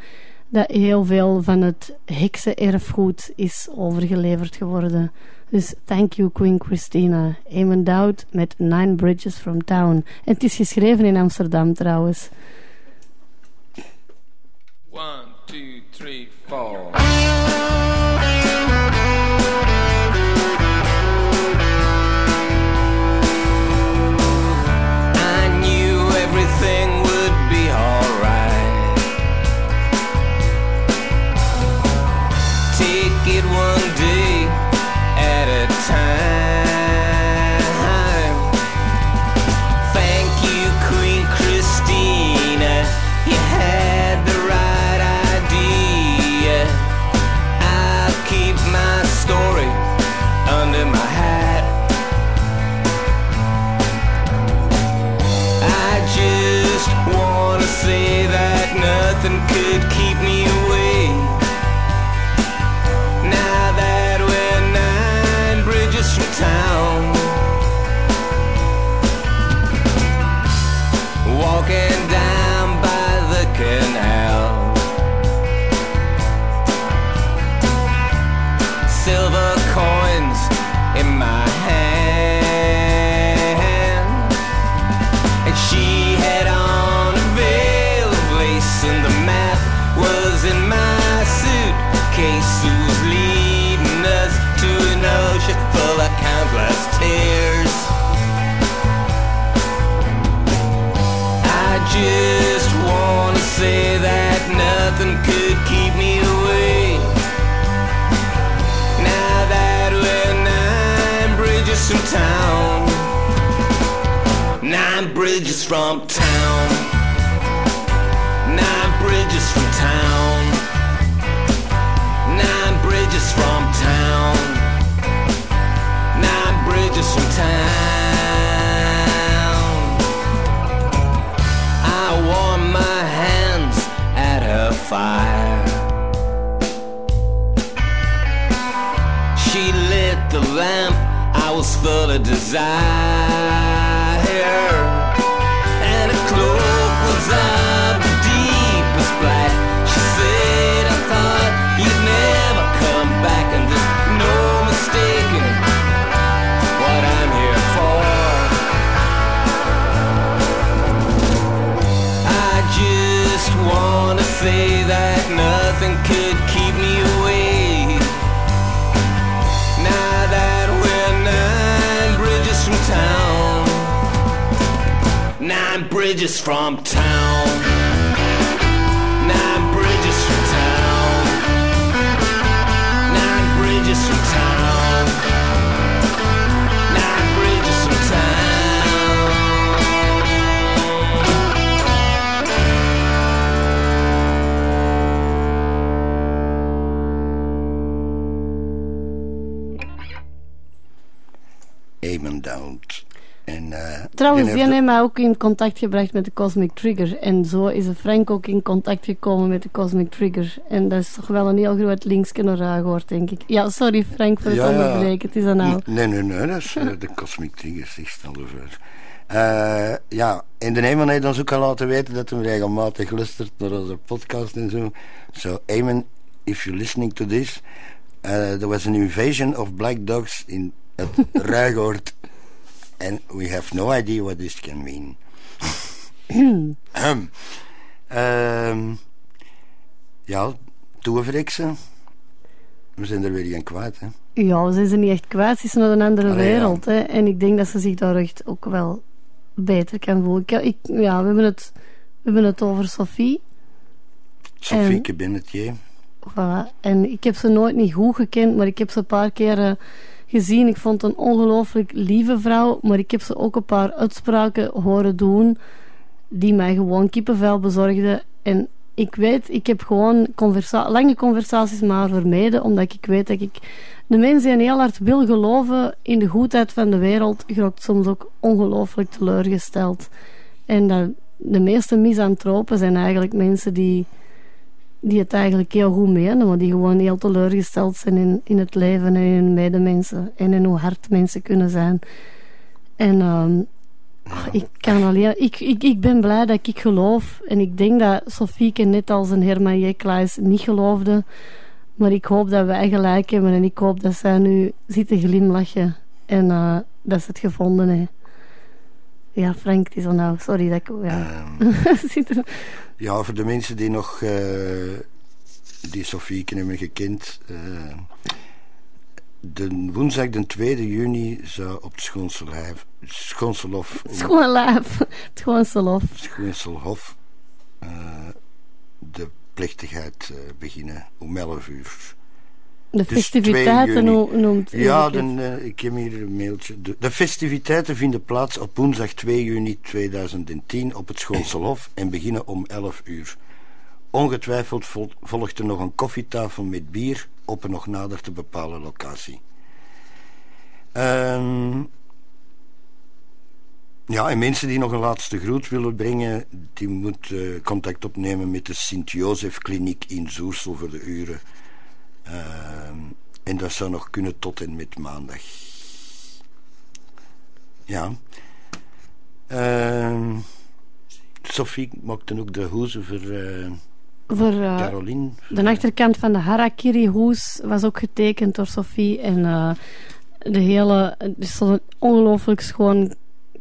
dat heel veel van het heksenerfgoed is overgeleverd geworden. Dus thank you Queen Christina. Eamon Dowd met Nine Bridges from Town. Het is geschreven in Amsterdam trouwens. One, two, three, four. From town. Nine bridges from town. Nine bridges from town. Nine bridges from town. Nine bridges from town. I warm my hands at her fire. She lit the lamp, full of desire. Bridges from town, Trouwens, die die heeft- mij ook in contact gebracht met de Cosmic Trigger. En zo is Frank ook in contact gekomen met de Cosmic Trigger. En dat is toch wel een heel groot linkje naar haar gehoord, denk ik. Ja, sorry Frank voor het Ja, onderbreken. Het is aan nou. Nee, nee, nee, dat is eh, de Cosmic Trigger, zeg, stel je voor. Eh, ja, en de Eamon heeft ons ook al laten weten dat hij regelmatig luistert naar onze podcast en zo. So, Eamon, if you're listening to this, uh, there was an invasion of black dogs in het Ruigoord. And we have no idea what this can mean. Ahem. Ehm, ja, toeveriksen. We zijn er weer geen kwijt, hè. Ja, we zijn ze niet echt kwijt. Ze is naar een andere Allee, ja. wereld. Hè. En ik denk dat ze zich daar echt ook wel beter kan voelen. Ik, ik- ja, we hebben het, we hebben het over Sophie. Sofieke Bennetje. Voilà. En ik heb ze nooit niet goed gekend, maar ik heb ze een paar keer gezien. Ik vond een ongelooflijk lieve vrouw, maar ik heb ze ook een paar uitspraken horen doen die mij gewoon kippenvel bezorgden. En ik weet, ik heb gewoon lange conversaties met haar vermeden, omdat ik weet dat ik de mensen die heel hard wil geloven in de goedheid van de wereld, geraakt soms ook ongelooflijk teleurgesteld. En de meeste misantropen zijn eigenlijk mensen die, die het eigenlijk heel goed menen, maar die gewoon heel teleurgesteld zijn in, in het leven en in hun medemensen en in hoe hard mensen kunnen zijn. En ehm, ik, kan alleen, ik, ik, ik ben blij dat ik geloof. En ik denk dat Sofieke net als een Herman Jeklaes niet geloofde. Maar ik hoop dat wij gelijk hebben en ik hoop dat zij nu zitten glimlachen en eh, dat ze het gevonden heeft. Ja, Frank, het is al nou. Sorry dat ik... Ja. Er- Ja, voor de mensen die nog eh, die Sofieke hebben gekend. eh, de woensdag de 2 juni zou op het Schoonselhof, Schoonselhof, zelf. Schoonselhof eh, de plechtigheid beginnen om 11 uur. De Dus 2 festiviteiten noemt Ja, dan, eh, ik heb hier een mailtje. De, de festiviteiten vinden plaats op woensdag 2 juni 2010 op het Schoonselhof en beginnen om 11 uur. Ongetwijfeld vol- volgt er nog een koffietafel met bier op een nog nader te bepalen locatie. Ehm, ja, en mensen die nog een laatste groet willen brengen, die moeten contact opnemen met de Sint-Jozef Kliniek in Zoersel voor de uren. Ehm, en dat zou nog kunnen tot en met maandag. Ja. Ehm Sophie maakte ook de hoezen voor eh, Voor eh, Caroline. de achterkant van de Harakiri-hoes was ook getekend door Sophie. En eh, de hele... Er is zo'n ongelooflijk schoon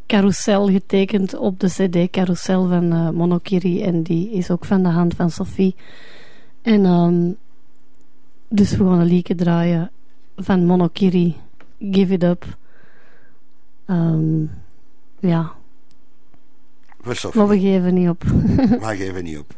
carousel getekend op de cd-carousel van Monokiri. En die is ook van de hand van Sophie. En ehm, dus we gaan een liedje draaien van Monokiri. Give it up. Ehm, ja. Maar we geven niet op. Maar geven niet op.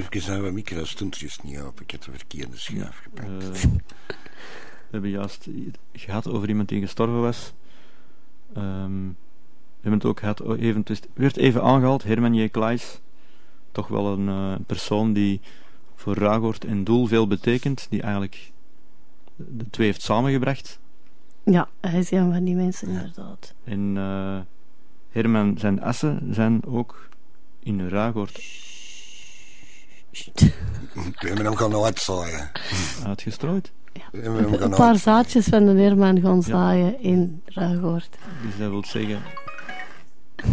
Wacht even, stond juist niet op. Ik heb de verkeerde schuif gepakt. Eh, we hebben juist gehad over iemand die gestorven was. Ehm, we hebben het ook gehad, o- even, het werd even aangehaald, Herman J. Klaes. Toch wel een eh, persoon die voor Ruigoord en Doel veel betekent. Die eigenlijk de twee heeft samengebracht. Ja, hij is een van die mensen, inderdaad. En eh, Herman zijn assen zijn ook in Ruigoord We hebben hem gaan uitzaaien. uitgestrooid. We hebben hem Een gaan paar zaadjes van de Neerman gaan zaaien in Ruigoord. Dus dat wil zeggen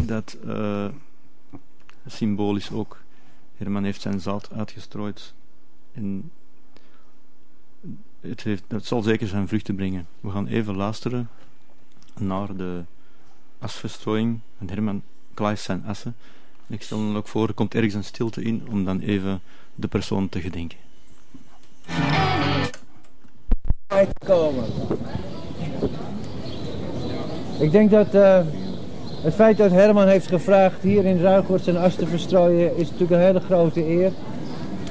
dat eh, symbolisch ook Herman heeft zijn zaad uitgestrooid. En het, heeft, het zal zeker zijn vruchten brengen. We gaan even luisteren naar de asverstrooiing van Herman Klaes zijn assen. Ik stel me ook voor, er komt ergens een stilte in om dan even de persoon te gedenken. Ik denk dat eh, het feit dat Herman heeft gevraagd hier in Ruigoord zijn as te verstrooien is natuurlijk een hele grote eer.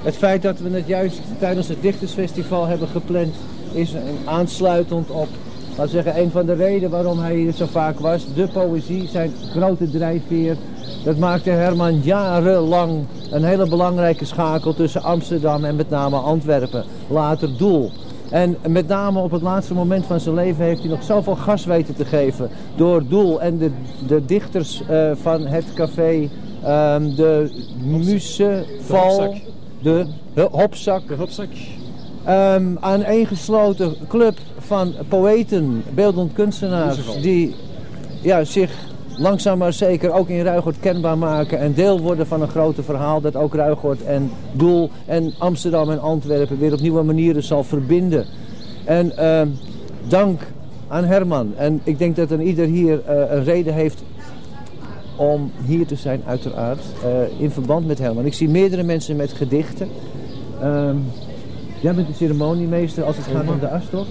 Het feit dat we het juist tijdens het Dichtersfestival hebben gepland is een aansluitend op, we zeggen, een van de redenen waarom hij hier zo vaak was. De poëzie, zijn grote drijfveer. Dat maakte Herman jarenlang een hele belangrijke schakel tussen Amsterdam en met name Antwerpen. Later Doel. En met name op het laatste moment van zijn leven heeft hij nog zoveel gas weten te geven. Door Doel en de, de dichters eh, van het café, ehm, de Museval, de, de Hopzak. De hopzak. Ehm, aan één gesloten club van poëten, beeldend kunstenaars, die ja, zich langzaam maar zeker ook in Ruigoord kenbaar maken en deel worden van een groter verhaal dat ook Ruigoord en Doel en Amsterdam en Antwerpen weer op nieuwe manieren zal verbinden. En ehm, dank aan Herman. En ik denk dat een ieder hier eh, een reden heeft om hier te zijn, uiteraard, eh, in verband met Herman. Ik zie meerdere mensen met gedichten. Ehm, jij bent de ceremoniemeester als het gaat om de astof?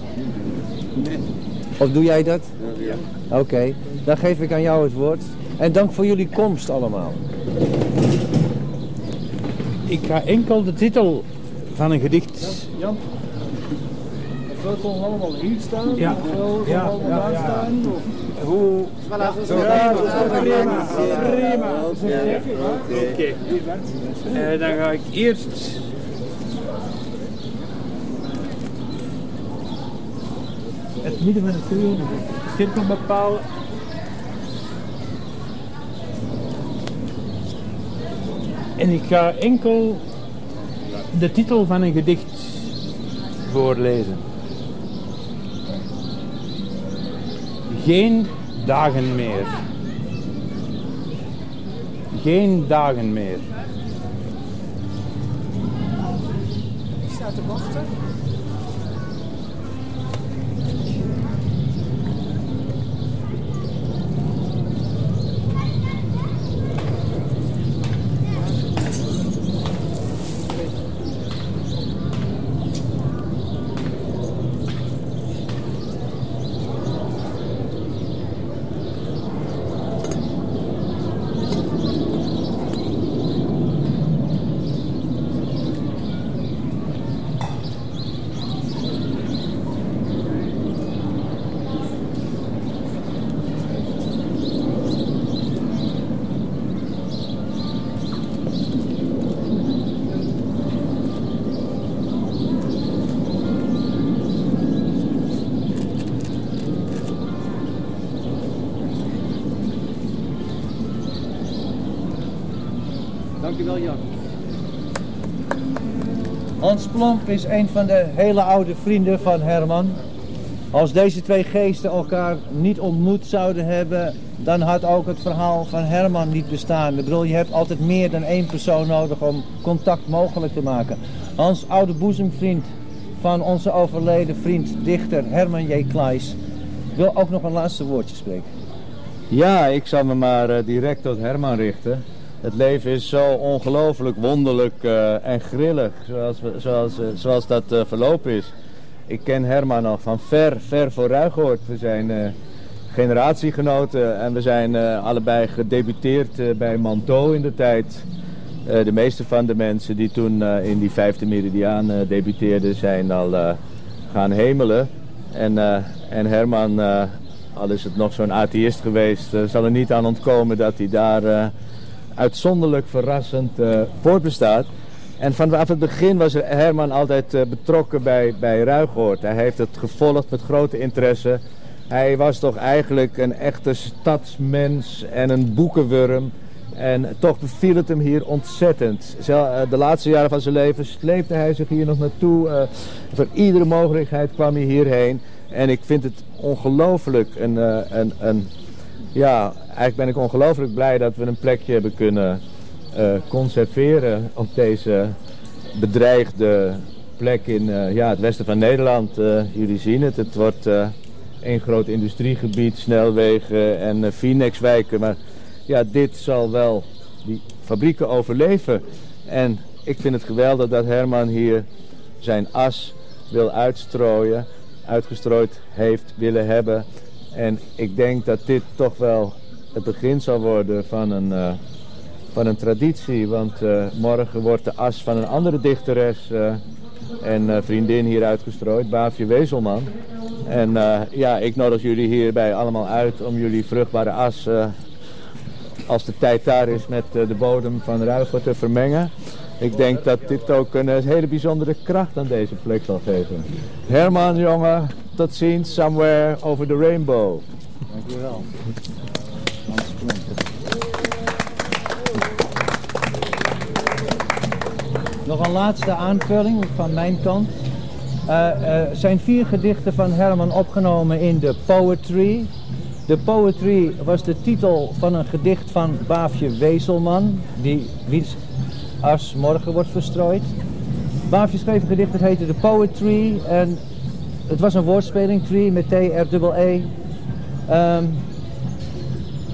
Of doe jij dat? Ja. Oké, dan geef ik aan jou het woord. En dank voor jullie komst allemaal. Ik ga enkel de titel van een gedicht. Jan, of we allemaal hier staan? Ja. Of wel Ja, allemaal ja, daar staan? Of... Hoe? Ja, prima. prima. Oké. Eh, dan ga ik eerst. Het midden van de cirkel bepalen. En ik ga enkel de titel van een gedicht voorlezen. Geen dagen meer. Geen dagen meer. Ik sta te wachten. Dankjewel Jan. Plomp is een van de hele oude vrienden van Herman. Als deze twee geesten elkaar niet ontmoet zouden hebben, dan had ook het verhaal van Herman niet bestaan. Ik bedoel, je hebt altijd meer dan één persoon nodig om contact mogelijk te maken. Hans oude boezemvriend van onze overleden vriend, dichter Herman J. Klaes, wil ook nog een laatste woordje spreken. Ja, ik zal me maar eh, direct tot Herman richten. Het leven is zo ongelooflijk wonderlijk eh, en grillig, zoals, zoals, eh, zoals dat eh, verlopen is. Ik ken Herman nog van ver, ver voor Ruigoord. We zijn generatiegenoten en we zijn allebei gedebuteerd bij Manteau in de tijd. De meeste van de mensen die toen in die vijfde meridiaan debuteerden zijn al gaan hemelen. En, en Herman, al is het nog zo'n atheïst geweest, zal er niet aan ontkomen dat hij daar uitzonderlijk verrassend eh, voortbestaat. En vanaf het begin was Herman altijd eh, betrokken bij, bij Ruigoord. Hij heeft het gevolgd met grote interesse. Hij was toch eigenlijk een echte stadsmens en een boekenwurm. En toch beviel het hem hier ontzettend. Eh, De laatste jaren van zijn leven sleepte hij zich hier nog naartoe. voor iedere mogelijkheid kwam hij hierheen. En ik vind het ongelooflijk een, een, een... Ja, eigenlijk ben ik ongelooflijk blij dat we een plekje hebben kunnen eh, conserveren op deze bedreigde plek in eh, ja, het westen van Nederland. Eh, jullie zien het, het wordt één groot industriegebied, snelwegen en Phoenixwijken. Maar ja, dit zal wel die fabrieken overleven. En ik vind het geweldig dat Herman hier zijn as wil uitstrooien, uitgestrooid heeft willen hebben. En ik denk dat dit toch wel het begin zal worden van een, eh, van een traditie. Want eh, morgen wordt de as van een andere dichteres eh, en vriendin hier uitgestrooid, Baafje Wezelman. En ja, ik nodig jullie hierbij allemaal uit om jullie vruchtbare as, als de tijd daar is, met de bodem van Ruiger te vermengen. Ik denk dat dit ook een hele bijzondere kracht aan deze plek zal geven. Herman, jongen, tot ziens, somewhere over the rainbow. Dankjewel. Nog een laatste aanvulling van mijn kant. Eh, Er zijn vier gedichten van Herman opgenomen in de Poetry. De Poetry was de titel van een gedicht van Baafje Wezelman, die wiens as morgen wordt verstrooid. Baafje schreef een gedicht dat heette de Poetry en het was een woordspeling, tree met T-R-E-E. Ehm,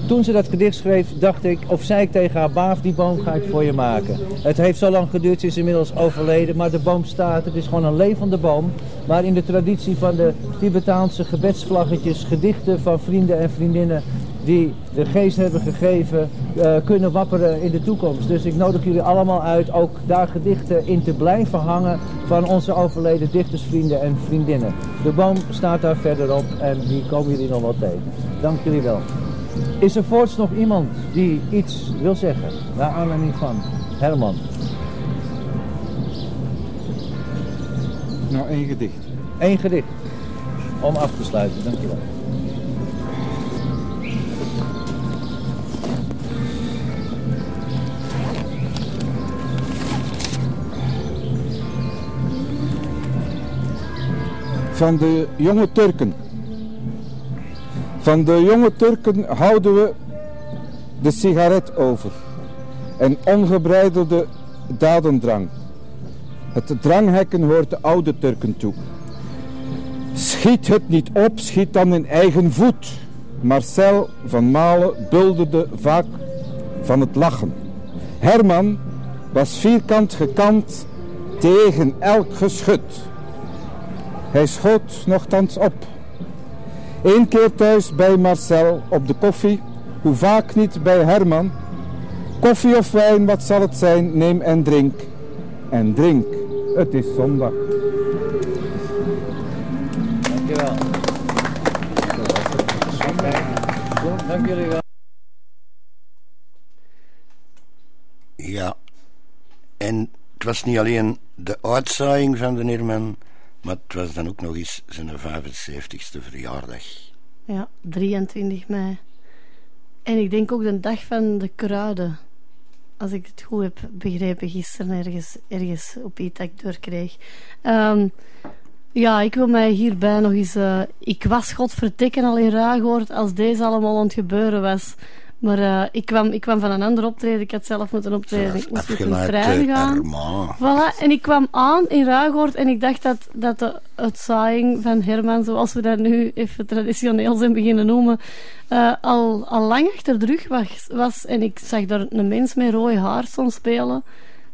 toen ze dat gedicht schreef, dacht ik, of zei ik tegen haar, Baaf, die boom ga ik voor je maken. Het heeft zo lang geduurd, ze is inmiddels overleden, maar de boom staat. Het is gewoon een levende boom. Maar in de traditie van de Tibetaanse gebedsvlaggetjes, gedichten van vrienden en vriendinnen die de geest hebben gegeven, eh, kunnen wapperen in de toekomst. Dus ik nodig jullie allemaal uit ook daar gedichten in te blijven hangen van onze overleden dichtersvrienden en vriendinnen. De boom staat daar verderop en die komen jullie nog wel tegen. Dank jullie wel. Is er voorts nog iemand die iets wil zeggen? Naar aanleiding van Herman. Nou, één gedicht. Eén gedicht. Om af te sluiten, dankjewel. Van de jonge Turken. Van de jonge Turken houden we de sigaret over. En ongebreidelde dadendrang. Het dranghekken hoort de oude Turken toe. Schiet het niet op, schiet dan in eigen voet. Marcel van Malen bulderde vaak van het lachen. Herman was vierkant gekant tegen elk geschut. Hij schoot nogthans op. Eén keer thuis bij Marcel op de koffie, hoe vaak niet bij Herman. Koffie of wijn, wat zal het zijn, neem en drink. En drink, het is zondag. Dankjewel. Dank jullie wel. Ja, en het was niet alleen de uitzaaiing van de Herman, maar het was dan ook nog eens zijn 75ste verjaardag. Ja, 23 mei. En ik denk ook de dag van de kruiden. Als ik het goed heb begrepen gisteren ergens, ergens op ik doorkreeg. Ehm, ja, ik wil mij hierbij nog eens... eh, ik was godvertekken al in Ruigoord als deze allemaal aan het gebeuren was. Maar eh, ik, kwam, ik kwam van een ander optreden. Ik had zelf moeten optreden. Ik moest met een trein eh, gaan. Voilà, en ik kwam aan in Ruigoord en ik dacht dat, dat de uitzaaiing van Herman, zoals we dat nu even traditioneel zijn beginnen noemen, eh, al, al lang achter de rug was, was. En ik zag daar een mens met rode haar stond spelen.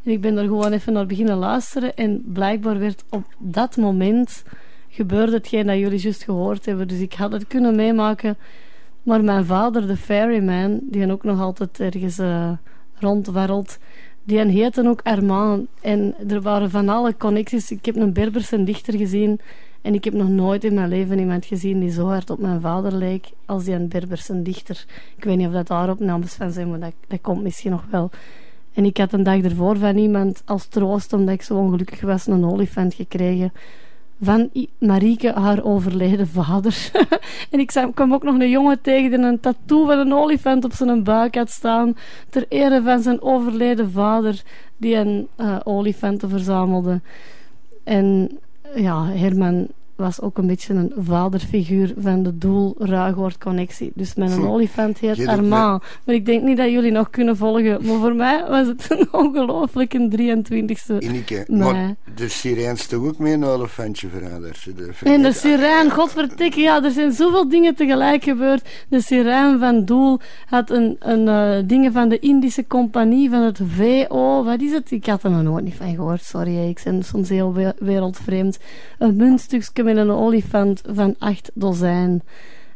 En ik ben er gewoon even naar beginnen luisteren. En blijkbaar werd op dat moment gebeurde hetgeen dat jullie juist gehoord hebben. Dus ik had het kunnen meemaken. Maar mijn vader, de ferryman, die ook nog altijd ergens eh, rondwarrelt, Die heette ook Armand. En er waren van alle connecties. Ik heb een Berberse dichter gezien. En ik heb nog nooit in mijn leven iemand gezien die zo hard op mijn vader leek als die een Berberse dichter. Ik weet niet of dat daar opnames van zijn, maar dat, dat komt misschien nog wel. En ik had een dag ervoor van iemand als troost, omdat ik zo ongelukkig was, een olifant gekregen. Van Marieke, haar overleden vader. en ik kwam ook nog een jongen tegen die een tattoo van een olifant op zijn buik had staan. Ter ere van zijn overleden vader, die een eh, olifanten verzamelde. En ja, Herman was ook een beetje een vaderfiguur van de Doel-Ruigoord-connectie. Dus mijn Hm. olifant heet Armand. Maar ik denk niet dat jullie nog kunnen volgen. Maar voor mij was het een ongelooflijke 23e Ineke, mei. maar de sirene is toch ook meer een olifantje veranderd? De En de sirijn, godverdikke, ja, er zijn zoveel dingen tegelijk gebeurd. De sirijn van Doel had een, een eh, dingen van de Indische Compagnie, van het VO, wat is het? Ik had er nog nooit niet van gehoord, sorry, ik ben soms heel we- wereldvreemd. Een muntstukje met een olifant van acht dozijn.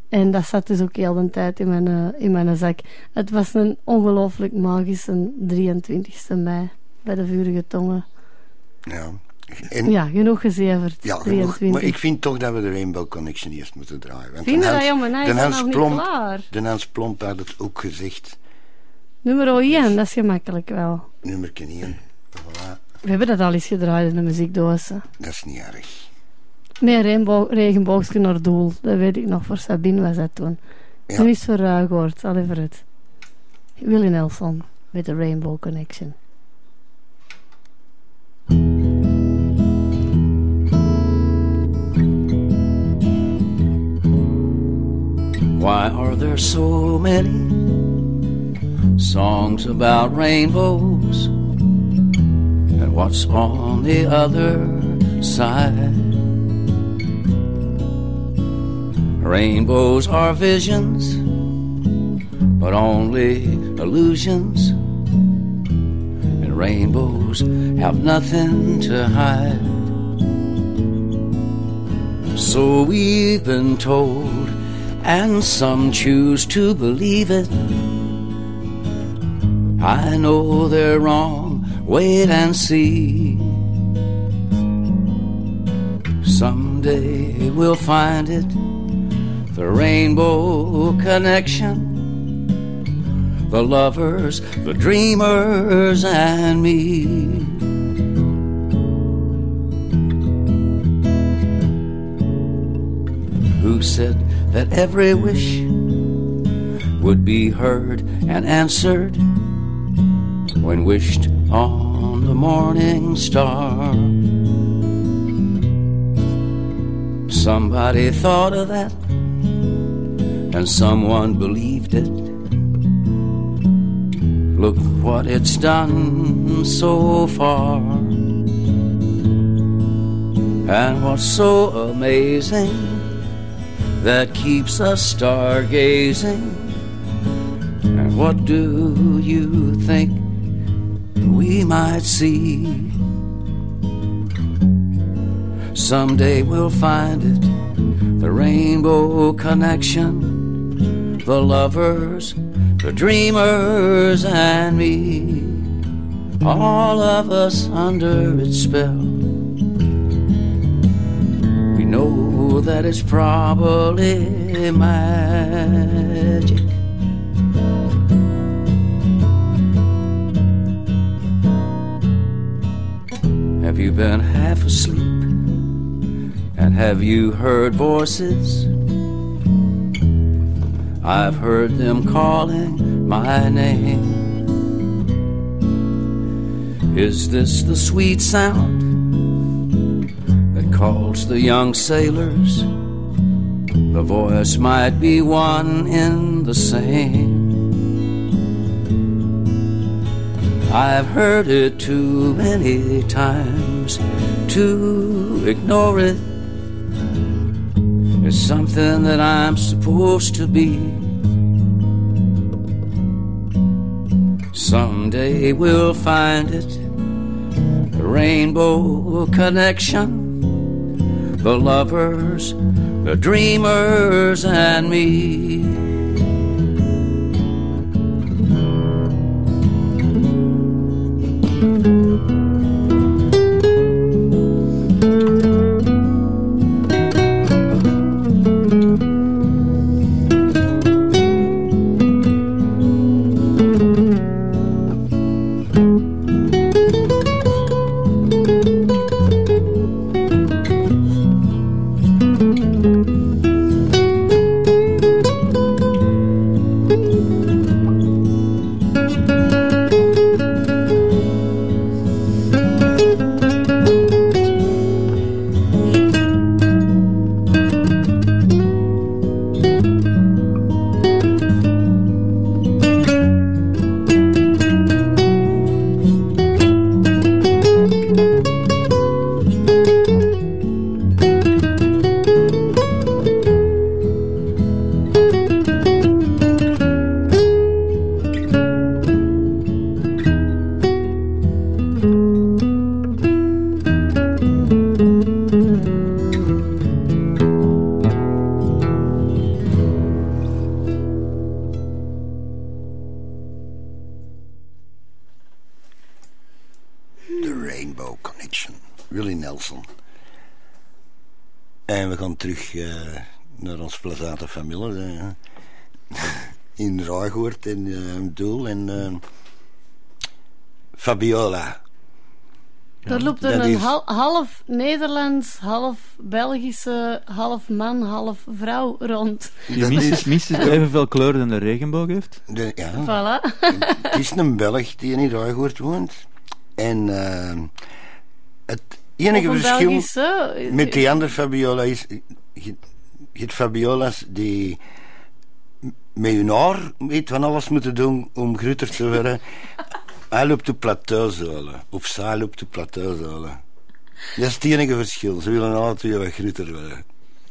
En dat zat dus ook heel de tijd in mijn, eh, in mijn zak. Het was een ongelooflijk magische 23e mei bij de Vurige Tongen. Ja. En, Ja, genoeg gezeverd. Ja, genoeg. 23. maar ik vind toch dat we de Rainbow Connection eerst moeten draaien. Want Vind je dat, Hans-? Nee, de Plomp, klaar? De Hans Plomp had het ook gezegd. Nummer 1, dat is gemakkelijk wel. Nummer 1. Voilà, We hebben dat al eens gedraaid in de muziekdoos. dat is niet erg. Met regenboog, regenboogje naar doel. Dat weet ik nog. Voor Sabine was dat toen. Ja. Nu is het voor Ruigoord. Allee voor het. Willie Nelson met de Rainbow Connection. Why are there so many songs about rainbows? And what's on the other side? Rainbows are visions, but only illusions. And rainbows have nothing to hide. So we've been told, and some choose to believe it. I know they're wrong, wait and see. Someday we'll find it, the rainbow connection. The lovers, the dreamers, and me. who said that every wish would be heard and answered when wished on the morning star. Somebody thought of that, and someone believed it. Look what it's done so far. And what's so amazing that keeps us stargazing. And what do you think we might see? Someday we'll find it, the rainbow connection, the lovers, the dreamers, and me. All of us under its spell. We know that it's probably magic. Have you been half asleep? And have you heard voices? I've heard them calling my name. Is this the sweet sound that calls the young sailors? The voice might be one in the same. I've heard it too many times to ignore it. Something that I'm supposed to be. Someday we'll find it the rainbow connection, the lovers, the dreamers, and me. Fabiola. Er loopt er een is- hal- half Nederlands, half Belgische, half man, half vrouw rond. Die minstens, minstens evenveel kleuren dan de regenboog heeft. De, ja. Voilà. Het is een Belg die in Ruigoort woont. En eh, het enige verschil Belgische, met die andere Fabiola is... Je, je hebt Fabiola's die met hun haar weet van alles moeten doen om groter te worden. Hij loopt op plateauzolen. Of zij loopt op plateauzolen. Dat is het enige verschil. Ze willen alle twee wat groter worden.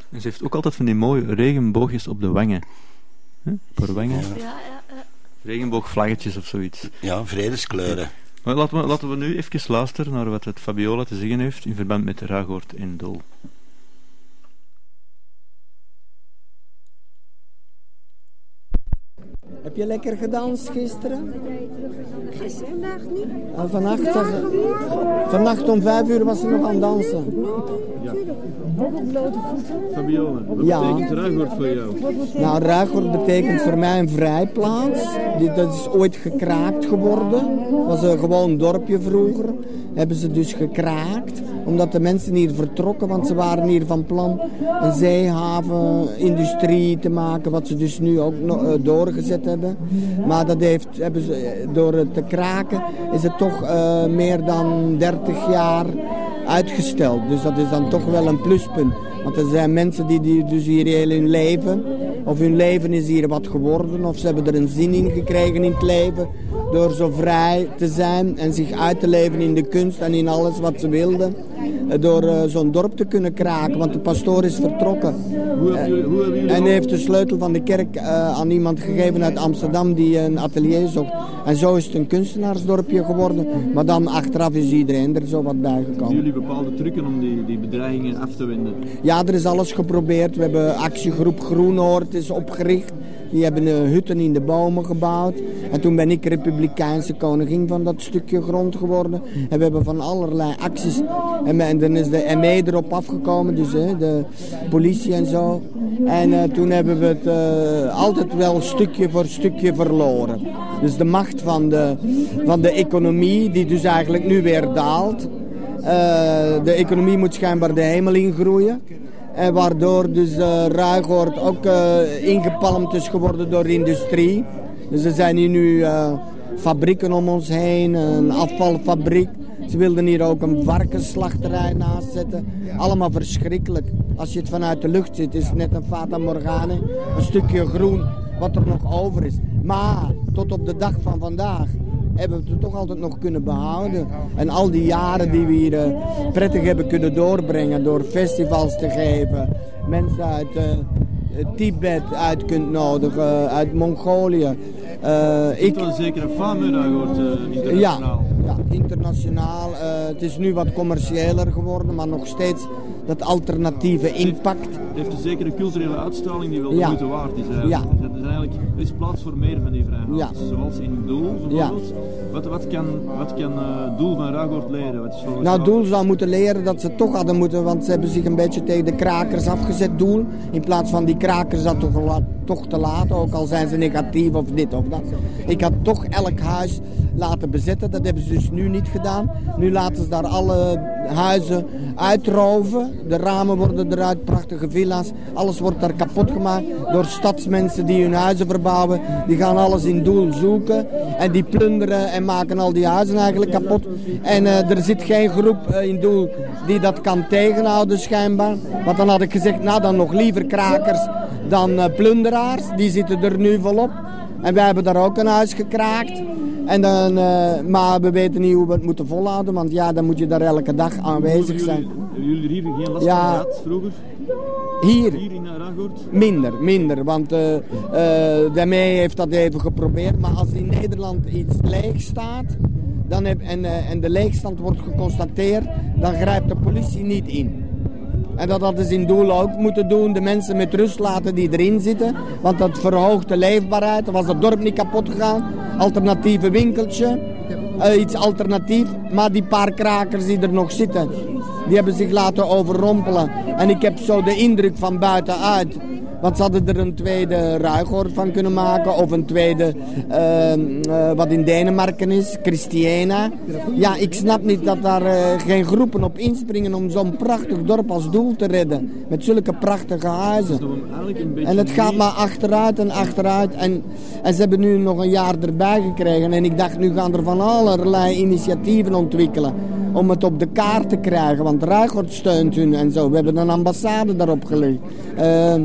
En ze heeft ook altijd van die mooie regenboogjes op de wangen. Hè? Op haar wangen. Ja, ja, ja. Regenboogvlaggetjes of zoiets. Ja, vredeskleuren. Maar laten, we, laten we nu even luisteren naar wat het Fabiola te zeggen heeft in verband met Ragoort en Dol. Heb je lekker gedanst gisteren? Gisteren vandaag niet. Ah, vannacht, vannacht om vijf uur was ze nog aan het dansen. Fabiola, wat Ja. betekent Ragoort voor jou? Nou, Ruigoord betekent voor mij een vrijplaats. Dat is ooit gekraakt geworden. was een gewoon dorpje vroeger. Hebben ze dus gekraakt. Omdat de mensen hier vertrokken, want ze waren hier van plan een zeehaven, industrie te maken. Wat ze dus nu ook eh, doorgezet hebben. Maar dat heeft, hebben ze, eh, door het te kraken is het toch eh, meer dan 30 jaar uitgesteld. Dus dat is dan toch wel een pluspunt. Want er zijn mensen die, die dus hier heel hun leven, of hun leven is hier wat geworden, of ze hebben er een zin in gekregen in het leven, door zo vrij te zijn en zich uit te leven in de kunst en in alles wat ze wilden. eh, Door eh, zo'n dorp te kunnen kraken, want de pastoor is vertrokken. Hoe hoe En heeft de sleutel van de kerk eh, aan iemand gegeven uit Amsterdam die een atelier zocht. En zo is het een kunstenaarsdorpje geworden. Maar dan achteraf is iedereen er zo wat bij Hebben gekomen. jullie bepaalde trucken om die, die bedreigingen af te wenden? Ja, er is alles geprobeerd. We hebben actiegroep Groenoord is opgericht. Die hebben eh, hutten in de bomen gebouwd. En toen ben ik republikeinse koningin van dat stukje grond geworden. En we hebben van allerlei acties. En, en dan is de ME erop afgekomen, dus hè, de politie en zo. En eh, toen hebben we het eh, altijd wel stukje voor stukje verloren. Dus de macht van de, van de economie, die dus eigenlijk nu weer daalt. De economie moet schijnbaar de hemel ingroeien. En waardoor dus uh, Ruigoord ook eh, ingepalmd is geworden door de industrie. Dus er zijn hier nu eh, fabrieken om ons heen, een afvalfabriek. Ze wilden hier ook een varkensslachterij naast zetten. Allemaal verschrikkelijk. Als je het vanuit de lucht ziet, is het net een Fata Morgane. Een stukje groen wat er nog over is. Maar tot op de dag van vandaag hebben we het toch altijd nog kunnen behouden. En al die jaren die we hier eh, prettig hebben kunnen doorbrengen door festivals te geven. Mensen uit eh, Tibet uit kunt nodigen, uit Mongolië. Eh, Ik... een Ragoort uh, ja, internationaal. ja, internationaal. Eh, het is nu wat commerciëler geworden, maar nog steeds dat alternatieve impact. Het heeft een zekere culturele uitstraling die wel de Ja. moeite waard is. Eigenlijk. Ja. Er, is eigenlijk, er is plaats voor meer van die vrijheid. Ja. Zoals in Doel bijvoorbeeld. Wat, wat kan, wat kan eh, Doel van Ragoort leren? Wat is Nou, jou- Doel zou moeten leren dat ze toch hadden moeten, want ze hebben zich een beetje tegen de krakers afgezet, Doel. In plaats van die krakers dat toch te laten, ook al zijn ze negatief of dit of dat. Ik had toch elk huis laten bezetten, dat hebben ze dus nu niet gedaan. Nu laten ze daar alle huizen uitroven. De ramen worden eruit, prachtige villa's. Alles wordt daar kapot gemaakt door stadsmensen die hun huizen verbouwen. Die gaan alles in Doel zoeken en die plunderen en maken al die huizen eigenlijk kapot. En eh, er zit geen groep eh, in Doel die dat kan tegenhouden schijnbaar. Want dan had ik gezegd, nou dan nog liever krakers dan eh, plunderaars. Die zitten er nu volop. En wij hebben daar ook een huis gekraakt. En dan, eh, maar we weten niet hoe we het moeten volhouden, want ja, dan moet je daar elke dag aanwezig zijn. Hebben jullie hier geen last Ja. van gehad vroeger? Hier? Hier in Ragoort? Minder, minder. Want eh eh, daarmee heeft dat even geprobeerd. Maar als in Nederland iets leeg staat dan heb, en, eh, en de leegstand wordt geconstateerd, dan grijpt de politie niet in. En dat hadden ze in Doel ook moeten doen. De mensen met rust laten die erin zitten. Want dat verhoogt de leefbaarheid. Dan was het dorp niet kapot gegaan. Alternatieve winkeltje. eh, iets alternatief. Maar die paar krakers die er nog zitten, die hebben zich laten overrompelen. En ik heb zo de indruk van buitenuit. Want ze hadden er een tweede ruigoord van kunnen maken. Of een tweede, eh, eh, wat in Denemarken is, Christiana. Ja, ik snap niet dat daar eh, geen groepen op inspringen om zo'n prachtig dorp als doel te redden. Met zulke prachtige huizen. En het gaat maar achteruit en achteruit. En, en ze hebben nu nog een jaar erbij gekregen. En ik dacht, nu gaan er van allerlei initiatieven ontwikkelen. Om het op de kaart te krijgen. Want Ruigoord steunt hun en zo. We hebben een ambassade daarop gelegd. Eh, eh, eh,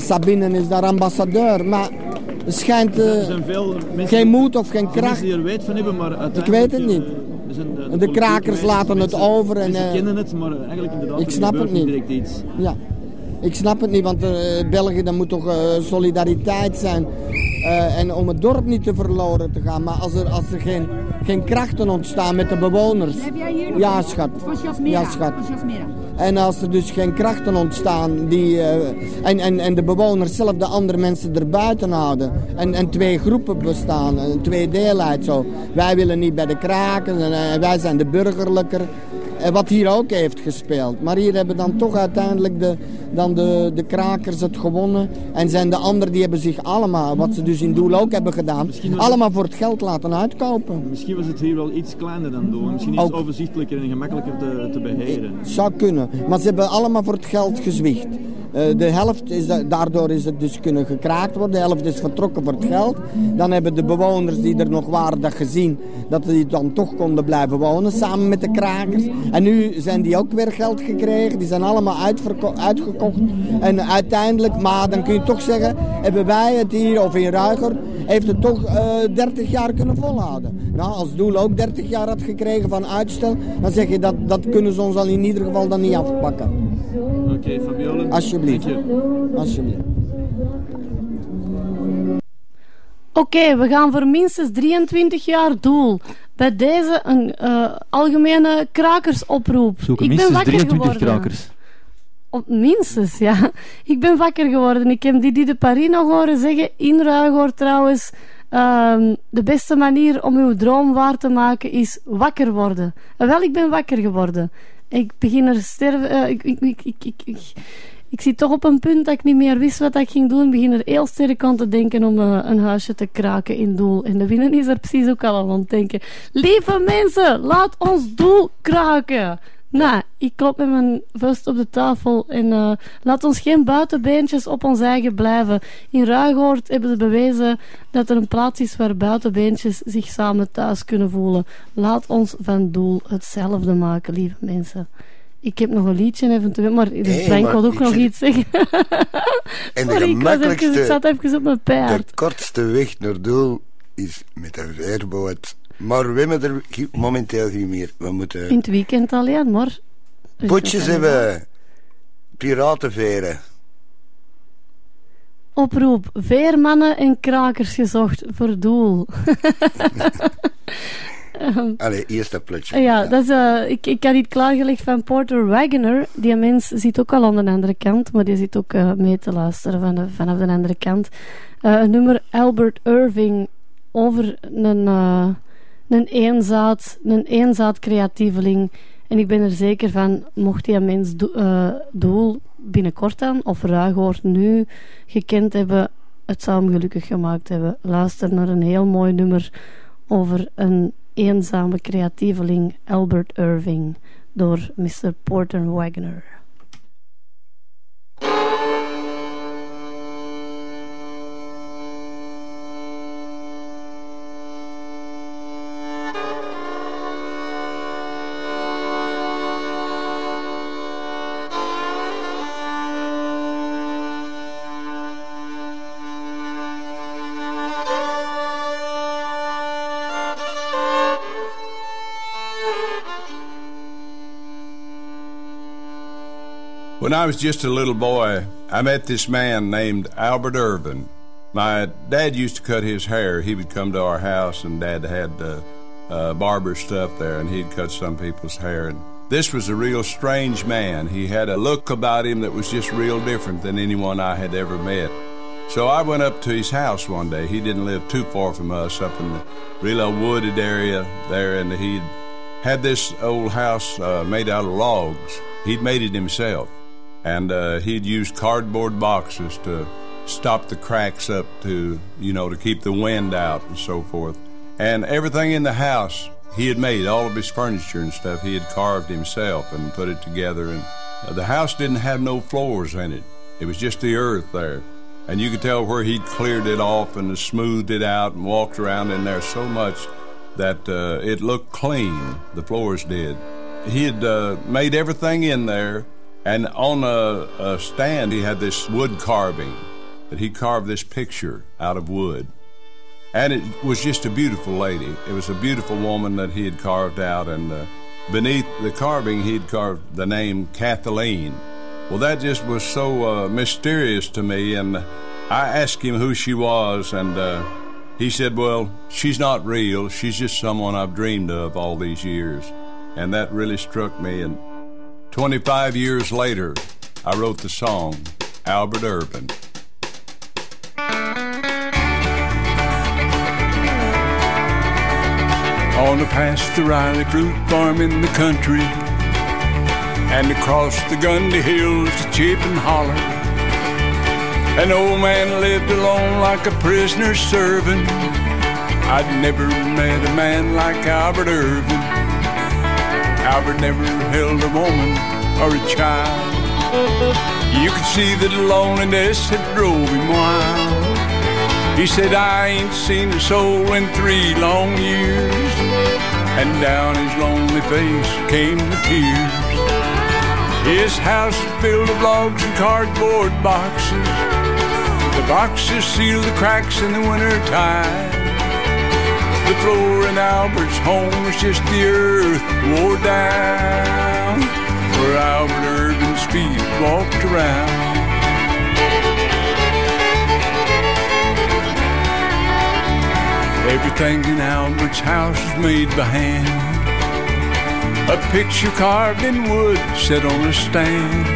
Sabine is daar ambassadeur. Maar er schijnt eh, Er zijn veel mensen, geen moed of geen kracht. die er weet van hebben, maar. Ik weet het niet. eh, de, krakers laten het over en, mensen eh, kennen het, maar eigenlijk inderdaad... ik snap het niet. direct iets. Ja, ik snap het niet, want eh, België, dat moet toch eh, solidariteit zijn. Eh, en om het dorp niet te verloren te gaan. Maar als er, als er geen, geen krachten ontstaan met de bewoners. Heb jij hier nog Ja, een- schat. Ja, schat. En als er dus geen krachten ontstaan die, en, en, en de bewoners zelf de andere mensen erbuiten houden. En, en twee groepen bestaan, een tweedeelheid zo. Wij willen niet bij de kraken en wij zijn de burgerlijker. Eh, wat hier ook heeft gespeeld. Maar hier hebben dan toch uiteindelijk de, dan de, de krakers het gewonnen. En zijn de anderen die hebben zich allemaal, wat ze dus in Doel ook hebben gedaan, allemaal voor het geld laten uitkopen. Misschien was het hier wel iets kleiner dan doen. Misschien iets Ook. overzichtelijker en gemakkelijker te, te beheren. Zou kunnen. Maar ze hebben allemaal voor het geld gezwicht. Eh, de helft is da- daardoor is het dus kunnen gekraakt worden. De helft is vertrokken voor het geld. Dan hebben de bewoners die er nog waren dat gezien dat die dan toch konden blijven wonen samen met de krakers. En nu zijn die ook weer geld gekregen. Die zijn allemaal uitgekocht. En uiteindelijk, maar dan kun je toch zeggen, hebben wij het hier of in Ruiger, heeft het toch eh 30 jaar kunnen volhouden. Nou, als Doel ook 30 jaar had gekregen van uitstel, dan zeg je dat dat kunnen ze ons al in ieder geval dan niet afpakken. Oké, Fabiola. Alsjeblieft. Alsjeblieft. Oké, we gaan voor minstens 23 jaar doel. Bij deze een eh, algemene krakersoproep. Zoeken ik ben wakker 23 geworden. krakers. Op, minstens, ja. Ik ben wakker geworden. Ik heb Didi de Paris nog horen zeggen. In Ruigoord trouwens. ehm, de beste manier om uw droom waar te maken is wakker worden. En wel, ik ben wakker geworden. Ik begin er sterven. eh, ik, ik, ik, ik, ik, zit toch op een punt dat ik niet meer wist wat ik ging doen. Begin er heel sterk aan te denken om eh, een huisje te kraken in doel. En de winnen is er precies ook al aan het denken. Lieve mensen, laat ons doel kraken. Nou, ik klop met mijn vuist op de tafel en eh, laat ons geen buitenbeentjes op ons eigen blijven. In Ruigoord hebben ze bewezen dat er een plaats is waar buitenbeentjes zich samen thuis kunnen voelen. Laat ons van doel hetzelfde maken, lieve mensen. Ik heb nog een liedje eventueel, maar Frank wil ook nog zit- iets zeggen. En de Sorry, ik, was even, ik zat even op mijn de paard. kortste weg naar doel is met een veerboot. Maar we hebben er momenteel geen meer. We In moeten het weekend alleen, maar... potjes hebben, piratenveren. Oproep, veermannen en krakers gezocht voor doel. Ehm, Allee, eerst dat plotje. ja, Dat is, eh, ik, ik had iets klaargelegd van Porter Wagoner. Die mens zit ook al aan de andere kant, maar die zit ook eh, mee te luisteren van de, vanaf de andere kant. Eh, een nummer Albert Irving over een, een eenzaad, een eenzaad creatieveling. En ik ben er zeker van, mocht die mens do, doel binnenkort dan, of Ruigoord nu gekend hebben, het zou hem gelukkig gemaakt hebben. Luister naar een heel mooi nummer over een eenzame creatieveling, Albert Irving, door Mr. Porter Wagner. When I was just a little boy, I met this man named Albert Irvin. My dad used to cut his hair. He would come to our house, and Dad had uh, uh, barber stuff there, and he'd cut some people's hair. And this was a real strange man. He had a look about him that was just real different than anyone I had ever met. So I went up to his house one day. He didn't live too far from us, up in the real wooded area there, and he'd had this old house uh, made out of logs. He'd made it himself, and uh, he'd used cardboard boxes to stop the cracks up to, you know, to keep the wind out and so forth. And everything in the house he had made, all of his furniture and stuff, he had carved himself and put it together. And the house didn't have no floors in it. It was just the earth there. And you could tell where he'd cleared it off and smoothed it out and walked around in there so much that uh, it looked clean. The floors did. He had uh, made everything in there, and on a, a stand he had this wood carving that he carved this picture out of wood. And it was just a beautiful lady. It was a beautiful woman that he had carved out, and uh, beneath the carving, he'd carved the name Kathleen. Well, that just was so uh, mysterious to me, and I asked him who she was, and uh, he said, Well, she's not real. She's just someone I've dreamed of all these years. And that really struck me. And 25 years later, I wrote the song, Albert Irvin. On the past the Riley fruit farm in the country, and across the Gundy Hills to Chapin Holler. An old man lived alone like a prisoner serving. I'd never met a man like Albert Irvin. Albert never held a woman or a child. You could see that loneliness had drove him wild. He said, I ain't seen a soul in three long years. And down his lonely face came the tears. His house was built of logs and cardboard boxes. The boxes sealed the cracks in the winter time. The floor in Albert's home was just the earth wore down. Where Albert Irvin's feet walked around. Everything in Albert's house was made by hand. A picture carved in wood set on a stand.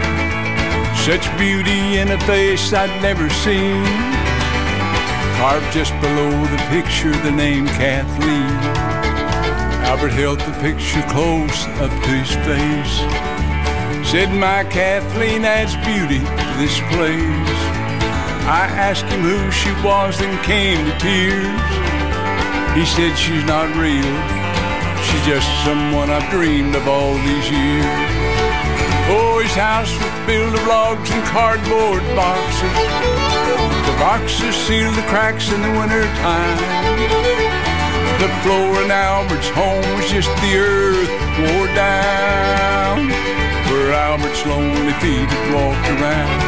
Such beauty in a face I'd never seen. Carved just below the picture the name Kathleen. Albert held the picture close up to his face. Said, My Kathleen adds beauty to this place. I asked him who she was, then came to tears. He said she's not real. She's just someone I've dreamed of all these years. His house was built of logs and cardboard boxes. The boxes sealed the cracks in the winter time. The floor in Albert's home was just the earth wore down. Where Albert's lonely feet had walked around.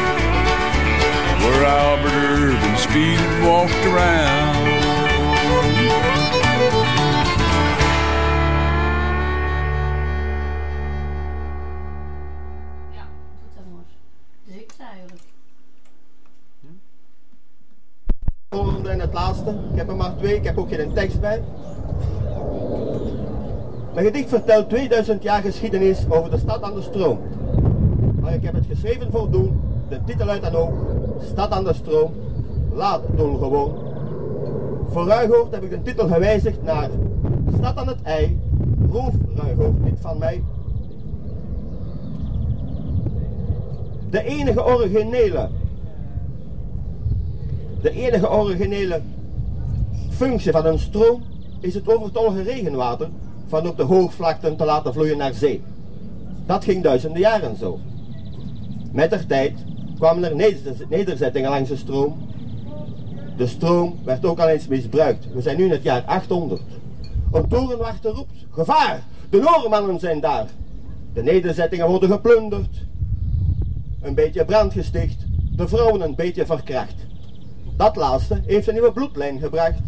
Where Albert Irvin's feet had walked around. Ik heb ook geen tekst bij. Mijn gedicht vertelt 2000 jaar geschiedenis over de stad aan de stroom. Maar ik heb het geschreven voor doel, de titel uit dan ook, Stad aan de stroom, laat doel gewoon. Voor Ruigoord heb ik de titel gewijzigd naar Stad aan het ei, roof Ruigoord niet van mij. De enige originele de enige originele functie van een stroom is het overtollige regenwater van op de hoogvlakten te laten vloeien naar zee. Dat ging duizenden jaren zo. Met der tijd kwamen er neder- nederzettingen langs de stroom. De stroom werd ook al eens misbruikt. We zijn nu in het jaar 800. Een torenwachter roept, gevaar, de Noormannen zijn daar. De nederzettingen worden geplunderd. Een beetje brand gesticht, de vrouwen een beetje verkracht. Dat laatste heeft een nieuwe bloedlijn gebracht.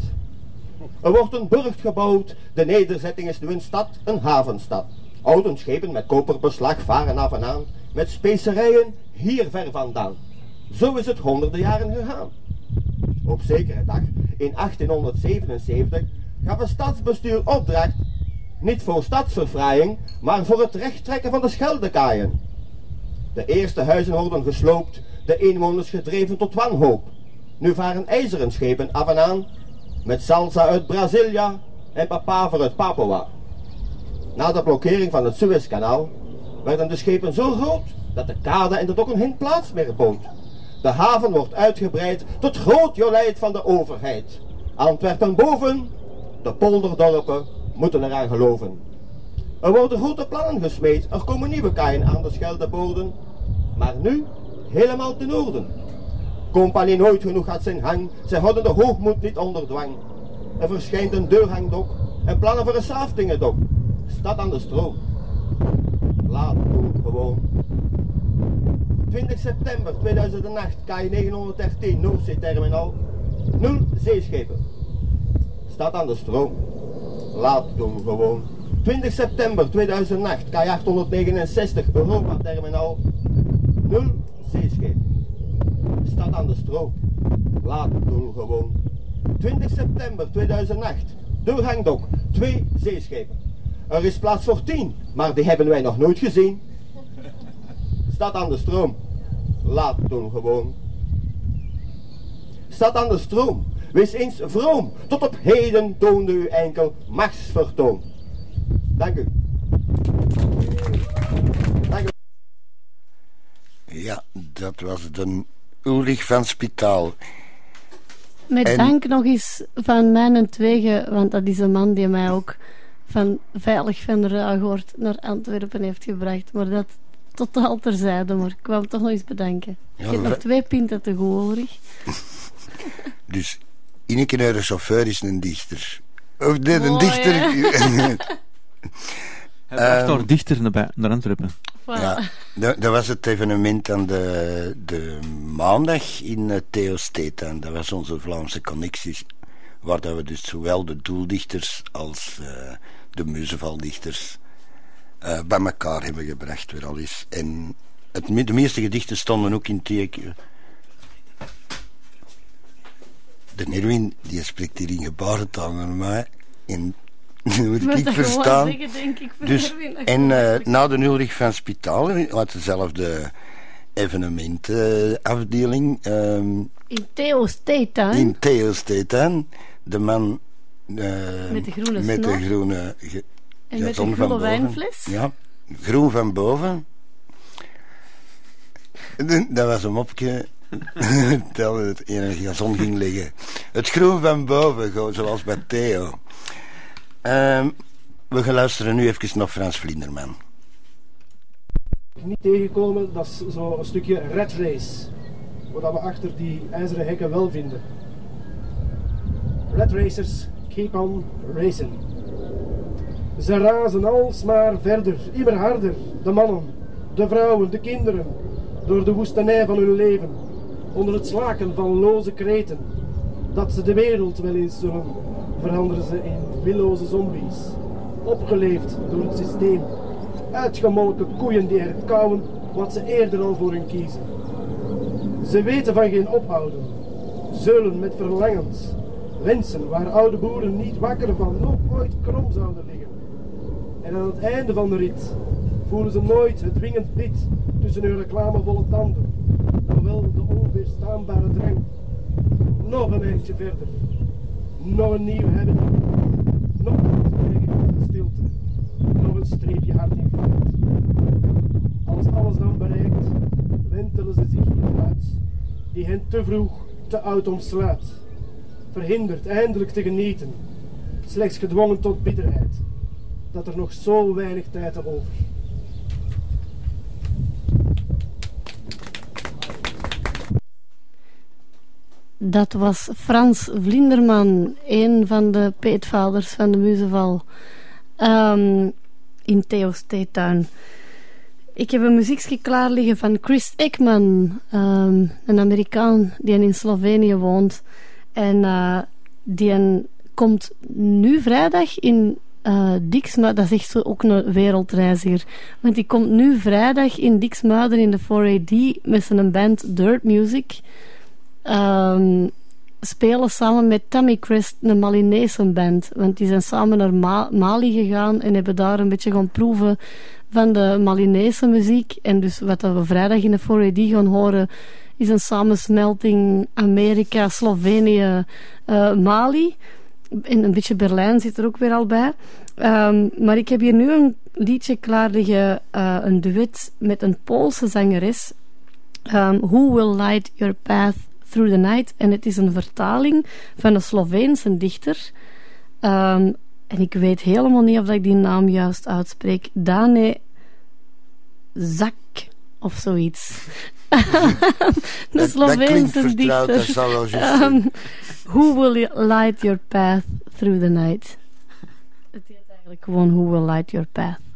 Er wordt een burcht gebouwd, de nederzetting is nu een stad, een havenstad. Oude schepen met koperbeslag varen af en aan, met specerijen hier ver vandaan. Zo is het honderden jaren gegaan. Op zekere dag, in 1877, gaf het stadsbestuur opdracht, niet voor stadsverfraaiing, maar voor het rechttrekken van de scheldekaaien. De eerste huizen worden gesloopt, de inwoners gedreven tot wanhoop. Nu varen ijzeren schepen af en aan met salsa uit Brazilia en papaver uit Papua. Na de blokkering van het Suezkanaal werden de schepen zo groot dat de kade en de dokken geen plaats meer bood. De haven wordt uitgebreid tot groot jolijt van de overheid. Antwerpen boven, de polderdorpen moeten eraan geloven. Er worden grote plannen gesmeed, er komen nieuwe kaaien aan de Scheldeboden. Maar nu helemaal ten noorden. Compagnie nooit genoeg had zijn hang, zij hadden de hoogmoed niet onder dwang. Er verschijnt een deurhangdok en plannen voor een Saaftingendok. Stad aan de stroom. Laat doen gewoon. 20 september 2008, KI 913, Noordzee-terminal. 0 zeeschepen. Stad aan de stroom. Laat doen gewoon. 20 september 2008, KI 869, Europa-terminal. 0 zeeschepen. Stad aan de stroom. Laat doen gewoon. 20 september 2008, doorhangdok, 2 zeeschepen. Er is plaats voor 10, maar die hebben wij nog nooit gezien. Stad aan de stroom. Laat doen gewoon. Stad aan de stroom. Wees eens vroom. Tot op heden toonde u enkel machtsvertoon. Dank u. Dank u. Ja, dat was de Ulrich van Spitaal. Met En- dank nog eens van mijn twegen, want dat is een man die mij ook van veilig van Ruigoort naar Antwerpen heeft gebracht. Maar dat totaal terzijde, maar ik kwam toch nog eens bedanken. Ja, ik heb nog twee pinten te goed, Ulrich. Dus Ineke de chauffeur is een dichter. Of nee, een Mooi, dichter. Hij bracht daar dichter naar Antwerpen. Ja, dat, was het evenement aan de, de maandag in uh, Theo Steetuin. Dat was onze Vlaamse connecties. Waar dat we dus zowel de doeldichters als eh, de muzevaldichters eh, bij elkaar hebben gebracht weer al eens. En het, de meeste gedichten stonden ook in teken. De Erwin, die spreekt hier in gebarentaal naar mij. En moet ik verstaan. zeggen, denk ik, voor dus, en eh, na de Ulrich van Spitaal, uit dezelfde evenementenafdeling, ehm, In Theo's Theetuin. in Theo Steetuin, de man eh, Met de groene met snor. de groene ge- En met de van groene wijnfles. Ja, groen van boven. Dat was een mopje. Tel het enige gazon ging liggen. Het groen van boven, zoals bij Theo. Ehm, we gaan luisteren nu even naar Frans Vlinderman. niet tegenkomen, dat is zo een stukje red race. Wat we achter die ijzeren hekken wel vinden. Red racers keep on racing. Ze razen alsmaar verder, immer harder. De mannen, de vrouwen, de kinderen. Door de woestenij van hun leven. Onder het slaken van loze kreten. Dat ze de wereld wel eens zullen, veranderen ze in willoze zombies. Opgeleefd door het systeem. Uitgemolken koeien die herkauwen wat ze eerder al voor hun kiezen. Ze weten van geen ophouden. Zeulen met verlangens. Wensen waar oude boeren niet wakker van nog ooit krom zouden liggen. En aan het einde van de rit voelen ze nooit het dwingend pit tussen hun reclamevolle tanden. Maar wel de onweerstaanbare drang. Nog een eindje verder. Nog een nieuw hebben. Nog een stilte. Nog een streepje hard in. Als alles dan bereikt, wentelen ze zich in huid die hen te vroeg, te oud omsluit. Verhinderd eindelijk te genieten, slechts gedwongen tot bitterheid. Dat er nog zo weinig tijd over. Dat was Frans Vlinderman, een van de peetvaders van de Muzeval. Ehm, in Theo's Theetuin. Ik heb een muziekje klaar liggen van Chris Ekman, ehm, een Amerikaan die in Slovenië woont. En eh, die komt nu vrijdag in Dixmuiden, dat is echt ook een wereldreis hier. Want die komt nu vrijdag in Dixmuiden in de 4AD met zijn band Dirt Music. Ehm, spelen samen met Tammy Christ, een Malinese band. Want die zijn samen naar Ma- Mali gegaan en hebben daar een beetje gaan proeven van de Malinese muziek. En dus wat we vrijdag in de 4AD gaan horen, is een samensmelting Amerika, Slovenië, eh, Mali. En een beetje Berlijn zit er ook weer al bij. Ehm, maar ik heb hier nu een liedje klaar liggen, eh, een duet met een Poolse zangeres. Ehm, Who Will Light Your Path Through the Night? En het is een vertaling van een Sloveense dichter. Ehm, en ik weet helemaal niet of ik die naam juist uitspreek. Dane Zak of zoiets. de Sloveense dichter. dat zal wel juist Ehm, who will light your path through the night? Het heet eigenlijk gewoon Who will light your path.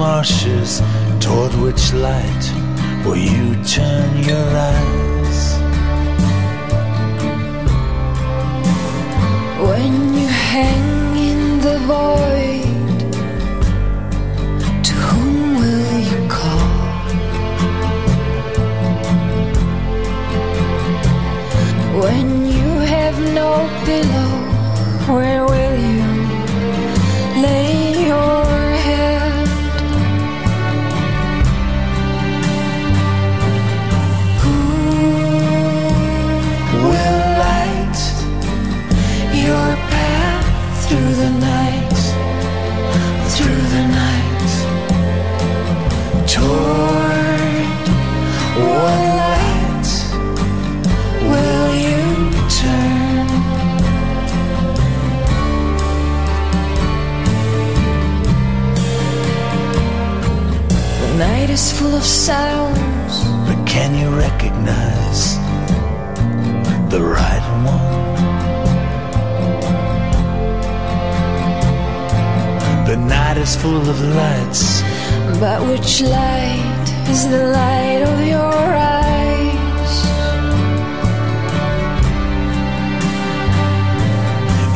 Marshes toward which light will you turn your eyes When you hang in the void, to whom will you call? When you have no pillow, where will you lay night is full of sounds. but can you recognize the right one the night is full of lights But which light is the light of your eyes?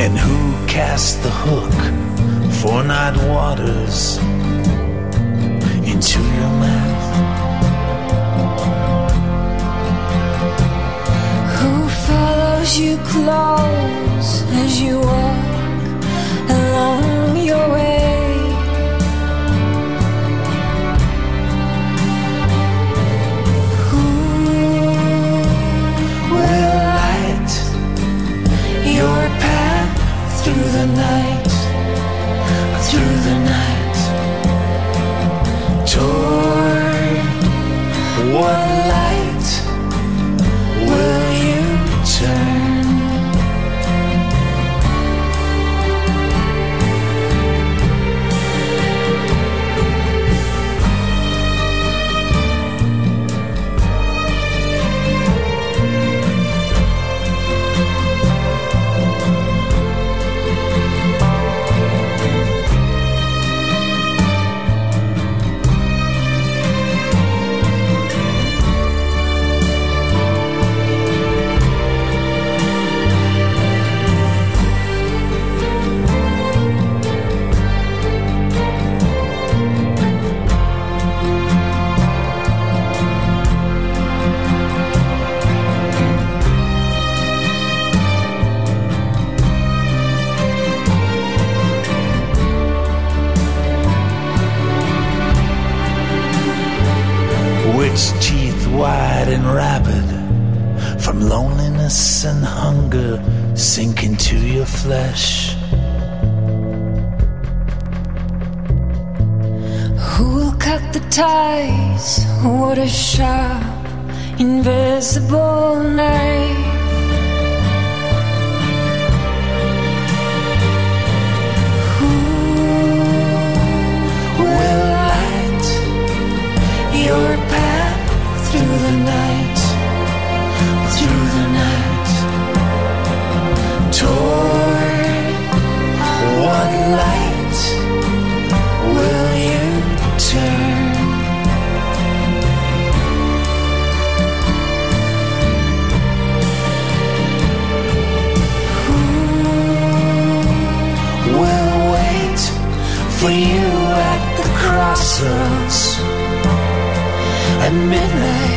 And who cast the hook for night waters into your mouth? Who follows you close as you walk along your way? Who will light your path through the night, through the night, Toward what light wide and rapid from loneliness and hunger sink into your flesh? Who will cut the ties? What a sharp, invisible knife. Light will you turn? Who will wait for you at the crossroads at midnight?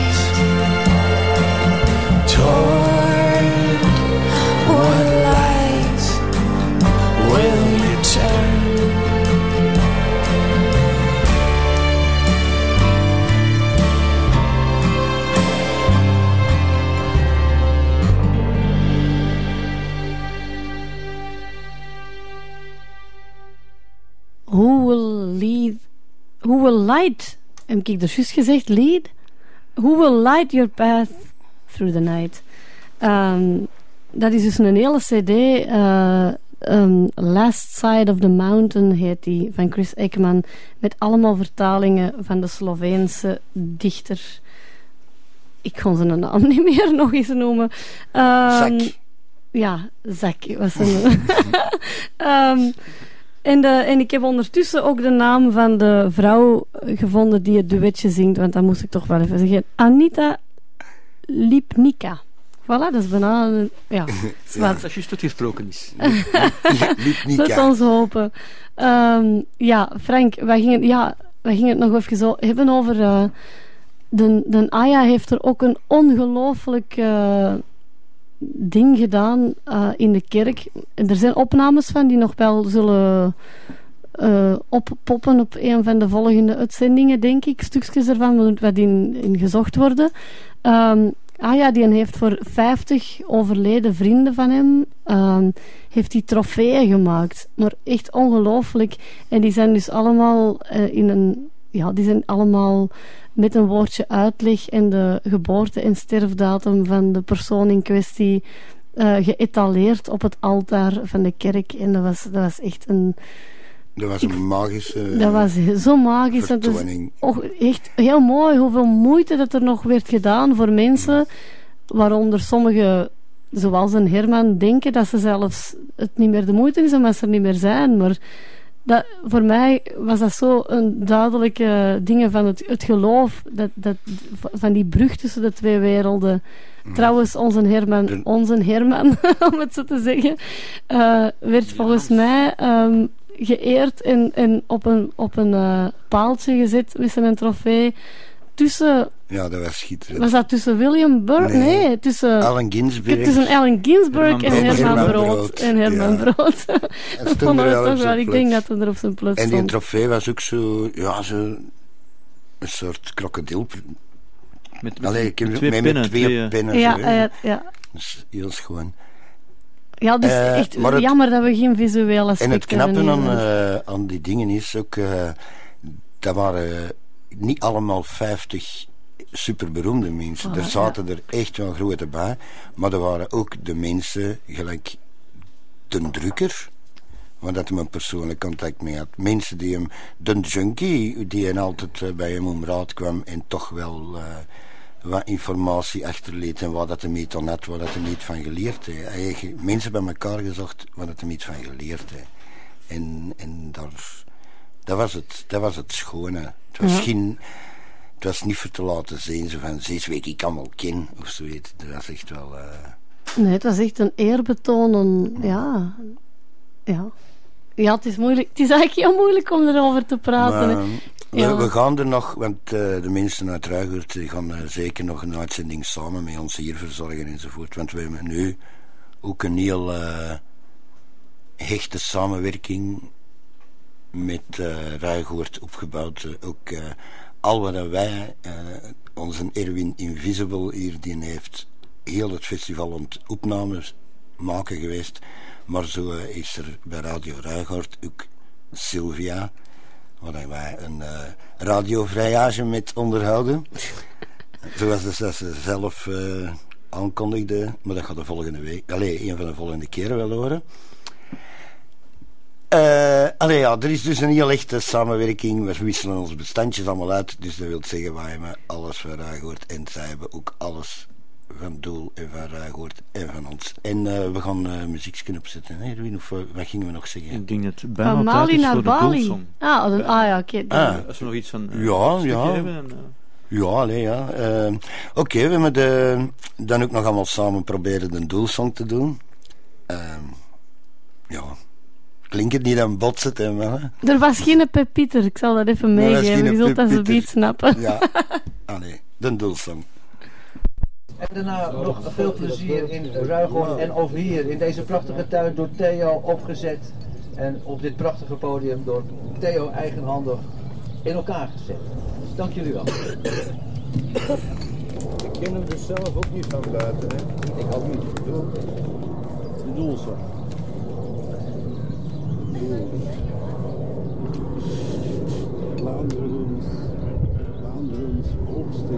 Will light... Heb ik er juist gezegd? Lead? Who will light your path through the night? Ehm, dat is dus een hele cd. eh, ehm, Last Side of the Mountain heet die, van Chris Ekman. Met allemaal vertalingen van de Sloveense dichter. Ik kon zijn naam niet meer nog eens noemen. Ehm, Zak. Ja, Zak was een... Ehm, en, de, en ik heb ondertussen ook de naam van de vrouw gevonden die het duetje zingt, want dat moest ik toch wel even zeggen. Anita Lipnica. Voilà, dat is bijna... een- Ja, zwart. Dat is juist wat gesproken is. Laat ons hopen. Ehm, ja, Frank, wij gingen, ja, wij gingen het nog even zo hebben over... eh, de, de Aya heeft er ook een ongelooflijk eh, ding gedaan eh, in de kerk. Er zijn opnames van die nog wel zullen eh, oppoppen op een van de volgende uitzendingen, denk ik. Stukjes ervan wat in, in gezocht worden. Ehm Aya, die heeft voor 50 overleden vrienden van hem, ehm, heeft die trofeeën gemaakt. Maar echt ongelooflijk. En die zijn dus allemaal eh, in een... Ja, die zijn allemaal met een woordje uitleg en de geboorte- en sterfdatum van de persoon in kwestie eh, geëtaleerd op het altaar van de kerk. En dat was, dat was echt een... Dat was een magische Dat was zo magisch. Dat is ook echt heel mooi hoeveel moeite dat er nog werd gedaan voor mensen, waaronder sommigen, zoals een Herman, denken dat ze zelfs het niet meer de moeite is omdat ze er niet meer zijn. Maar dat, voor mij was dat zo een duidelijke dingen van het, het geloof, dat, dat, van die brug tussen de twee werelden. Trouwens, onze Herman, onze Herman, om het zo te zeggen, eh, werd volgens mij ehm, geëerd en, en op een, op een eh, paaltje gezet met zijn trofee. Tussen, Ja, dat was schitterend. was dat tussen William Burke? Nee, Nee. tussen... Allen Ginsberg. Tussen Allen Ginsberg en Herman Herman Brood. En Herman ja. Brood. dat stond vonden we toch wel. Ik denk dat het er op zijn plaats En die stond. trofee was ook zo, ja, zo een soort krokodil. Met, Allee, ik heb met twee met twee, eh, pennen. Ja, zo, eh, ja. Dat is heel schoon. ja, dus Eh, echt maar het- jammer dat we geen visuele En aspecten het knappe hebben aan, hier. eh, aan die dingen is ook, eh, dat waren niet allemaal 50 superberoemde mensen. Voilà, er zaten er echt wel grote bij, maar er waren ook de mensen, gelijk de drukker, waar dat hem een persoonlijk contact mee had. Mensen die hem, de junkie, die hem altijd eh, bij hem om raad kwam en toch wel eh, wat informatie achterliet en waar dat hem niet aan had, waar dat hem niet van geleerd heeft. Hij heeft mensen bij elkaar gezocht waar dat hem niet van geleerd heeft. En, en daar, dat, was het, dat was het schone. Het was Ja. geen... Het was niet voor te laten zien, zo van, zes weken ik allemaal ken, of zoiets. Dat was echt wel... eh, Nee, het was echt een eerbetoon. Een, ja. ja. Ja, het is moeilijk. Het is eigenlijk heel moeilijk om erover te praten. Maar, hè. we, Ja. we gaan er nog, want eh, de mensen uit Ruigert gaan eh, zeker nog een uitzending samen met ons hier verzorgen enzovoort. Want we hebben nu ook een heel hechte samenwerking met Ruigoort opgebouwd. Eh, ook eh, al wat wij, onze Erwin Invisible hier, die heeft heel het festival ont opnames maken geweest. Maar zo is er bij Radio Ruigoort ook Sylvia, waar wij een radiovrijage met onderhouden. Zoals ze- dat ze zelf aankondigde, maar dat gaat de volgende week, allee, een van de volgende keren wel horen. Eh allee, ja, er is dus een heel echte samenwerking. We wisselen onze bestandjes allemaal uit. Dus dat wil zeggen, wij hebben alles van Ruigoord. En zij hebben ook alles van Doel en van Ruigoord en van ons. En eh, we gaan eh muziek kunnen opzetten. Hè, Edwin? Of wat gingen we nog zeggen? Ik denk dat het bijna Van tijd Mali is naar voor de Bali. doelsong. Ah, ah ja, oké. Ah. Als we nog iets van Ja, ja. hebben, Ja, allee, ja. Eh, Oké, we hebben de, dan ook nog allemaal samen proberen de doelsong te doen. Ehm, ja, klinkt het niet aan botsen, hè? Er was geen Pepiter, ik zal dat even meegeven. Je zult dat zo beet snappen. Ja, allee, de doelsong. En daarna nog veel plezier in Ruigon en over hier in deze prachtige tuin door Theo opgezet. En op dit prachtige podium door Theo eigenhandig in elkaar gezet. Dus dank jullie wel. Ik ken hem dus zelf ook niet van buiten. Hè. Ik ook niet. De doelzak. Vlaanderen's, Vlaanderen's hoogste.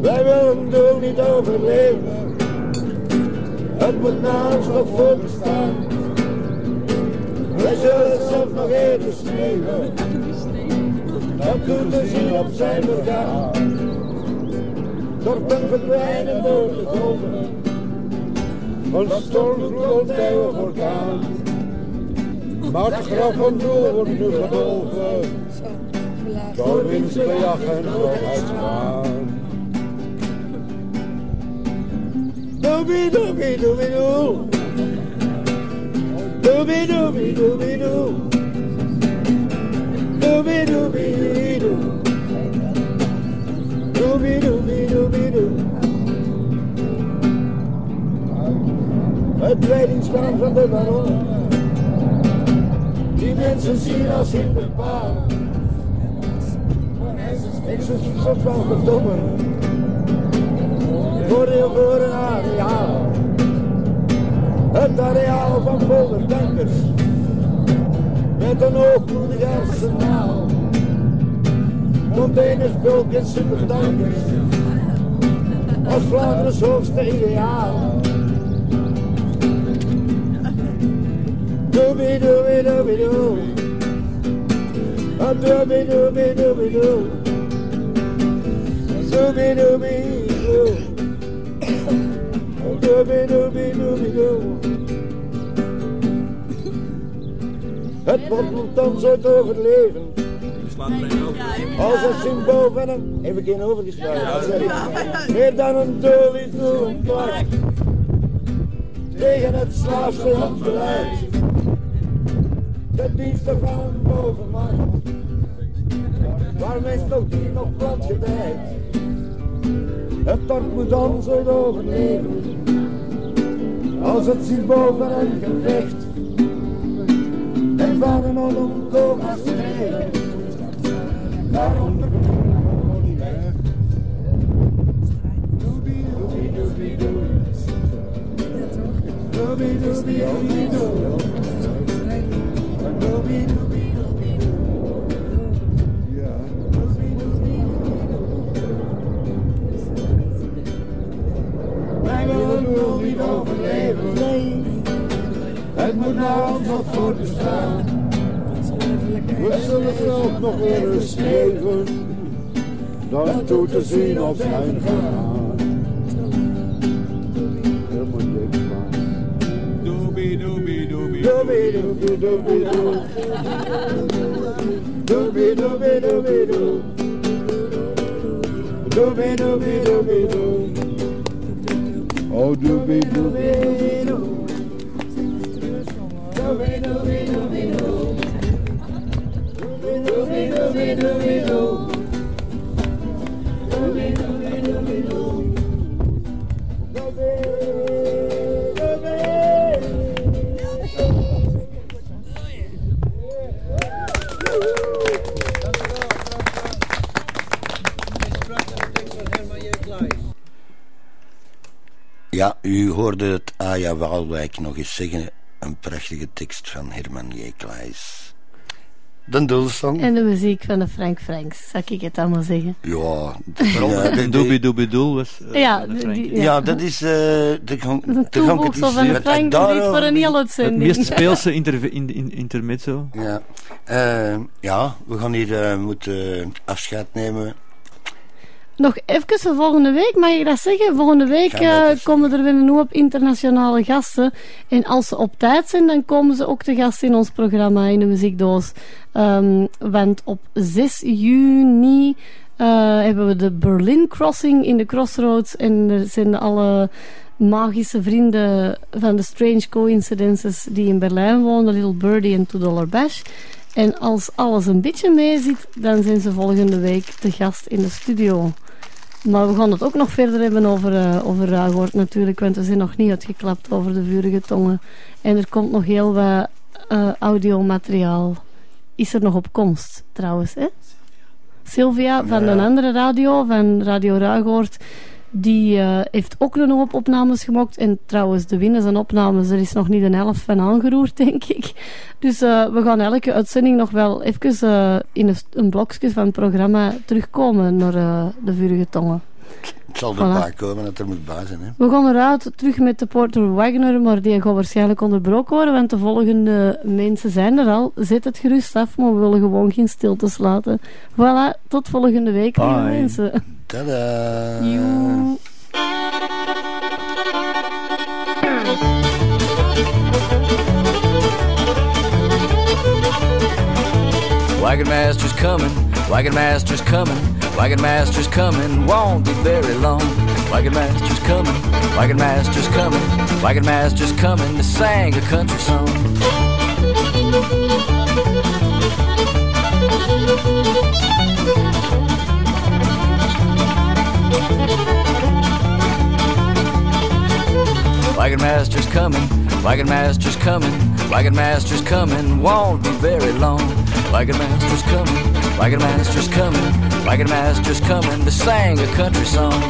Wij willen doel niet overleven. Het moet na ons nog voorbestaan. Wij zullen het zelf nog eerder schreeuwen. Dan kunnen we zien op zijn vergaan. Dorpen verdwijnen door de golven. Van stormvloed ontdekken we orkaan. Maar het graf van doel wordt nu gedolven. Door winstbejag en vooruitgaan. Doobie doobie doobie doo. Doobie doobie doobie doo. Doobie doobie doo. Doobie doobie doobie doo. Het leidingstaan van de baron. Die mensen zien als de paal. Ik zit soms wel verdommen voor heel voor een. Het areaal van poldertankers, met een hoogmoedig arsenaal. Containers, bulk en supertankers, als Vlaanderen's hoogste ideaal. Doobie doobie doobie doo. Doobie doobie doobie doo. Doobie doobie doo. Doobie doobie doobie doo. Het wordt ons uit overleven. Als een symbool van een... Heb ik geen overgeslagen? Meer dan een doel is doel. Tegen het slaafste handbeleid. De diensten van een bovenmacht. Waar mensen nog die nog plat gedijt. Het dorp moet ons uit overleven. Als het symbool van een gevecht. En van een onomkoopbaar streven. Daarom de Doobie doobie doobie doo. Doobie overleven. Het moet ons nog voortbestaan. We zullen zelf nog eens leven. Dan toe te zien op zijn gaan. Helemaal niks man. Doobie doobie doobie doobie doobie doobie doo. Doobie doobie doobie doo. Doobie doobie doobie doo. Oh doobie doobie doo. Doobie Ja, u hoorde het Aja Waalwijk nog eens zeggen. Een prachtige tekst van Herman J. Klaes. De doelsong. En de muziek van de Frank Franks, zou ik het allemaal zeggen. Ja, Ja, de- Doobie Doobie Doel was... eh, Ja, de die- Ja, dat is... eh de, de toevoegsel van de Frank, voor een hele Het uitzending. meest speelse interve- in, in, intermezzo. Ja. Eh, ja, we gaan hier eh, moeten afscheid nemen. Nog even voor volgende week, mag ik dat zeggen? Volgende week eh, komen er weer een hoop internationale gasten. En als ze op tijd zijn, dan komen ze ook te gast in ons programma in de muziekdoos. Ehm, want op 6 juni eh, hebben we de Berlin Crossing in de Crossroads. En er zijn alle magische vrienden van de Strange Coincidences die in Berlijn wonen. Little Birdie en Two Dollar Bash. En als alles een beetje meezit, dan zijn ze volgende week te gast in de studio. Maar we gaan het ook nog verder hebben over, eh over natuurlijk, want we zijn nog niet uitgeklapt over de vurige tongen. En er komt nog heel wat eh, audiomateriaal. Is er nog op komst, trouwens, hè? Sylvia van Ja. een andere radio, van Radio Ruigoord, die eh, heeft ook een hoop opnames gemaakt. En trouwens, de winnen zijn opnames, er is nog niet een helft van aangeroerd, denk ik. Dus eh, we gaan elke uitzending nog wel even eh, in een, een blokje van het programma terugkomen naar de vurige tongen. Het zal Voilà. erbij komen dat er moet bij zijn. Hè. We gaan eruit terug met de Porter Wagner, maar die gaat waarschijnlijk onderbroken worden, want de volgende mensen zijn er al. Zet het gerust af, maar we willen gewoon geen stiltes laten. Voilà, tot volgende week, lieve mensen. Tada! Joe. Wagon Master's coming, Wagon Master's coming, Wagon Master's coming, won't be very long. Wagon Master's coming, Wagon Master's coming, Wagon Master's coming to sing a country song. Wagon Master's coming, Wagon Master's coming, Wagon Master's coming, won't be very long. Wagon Master's coming, Wagon Master's coming, Wagon Master's coming to sing a country song.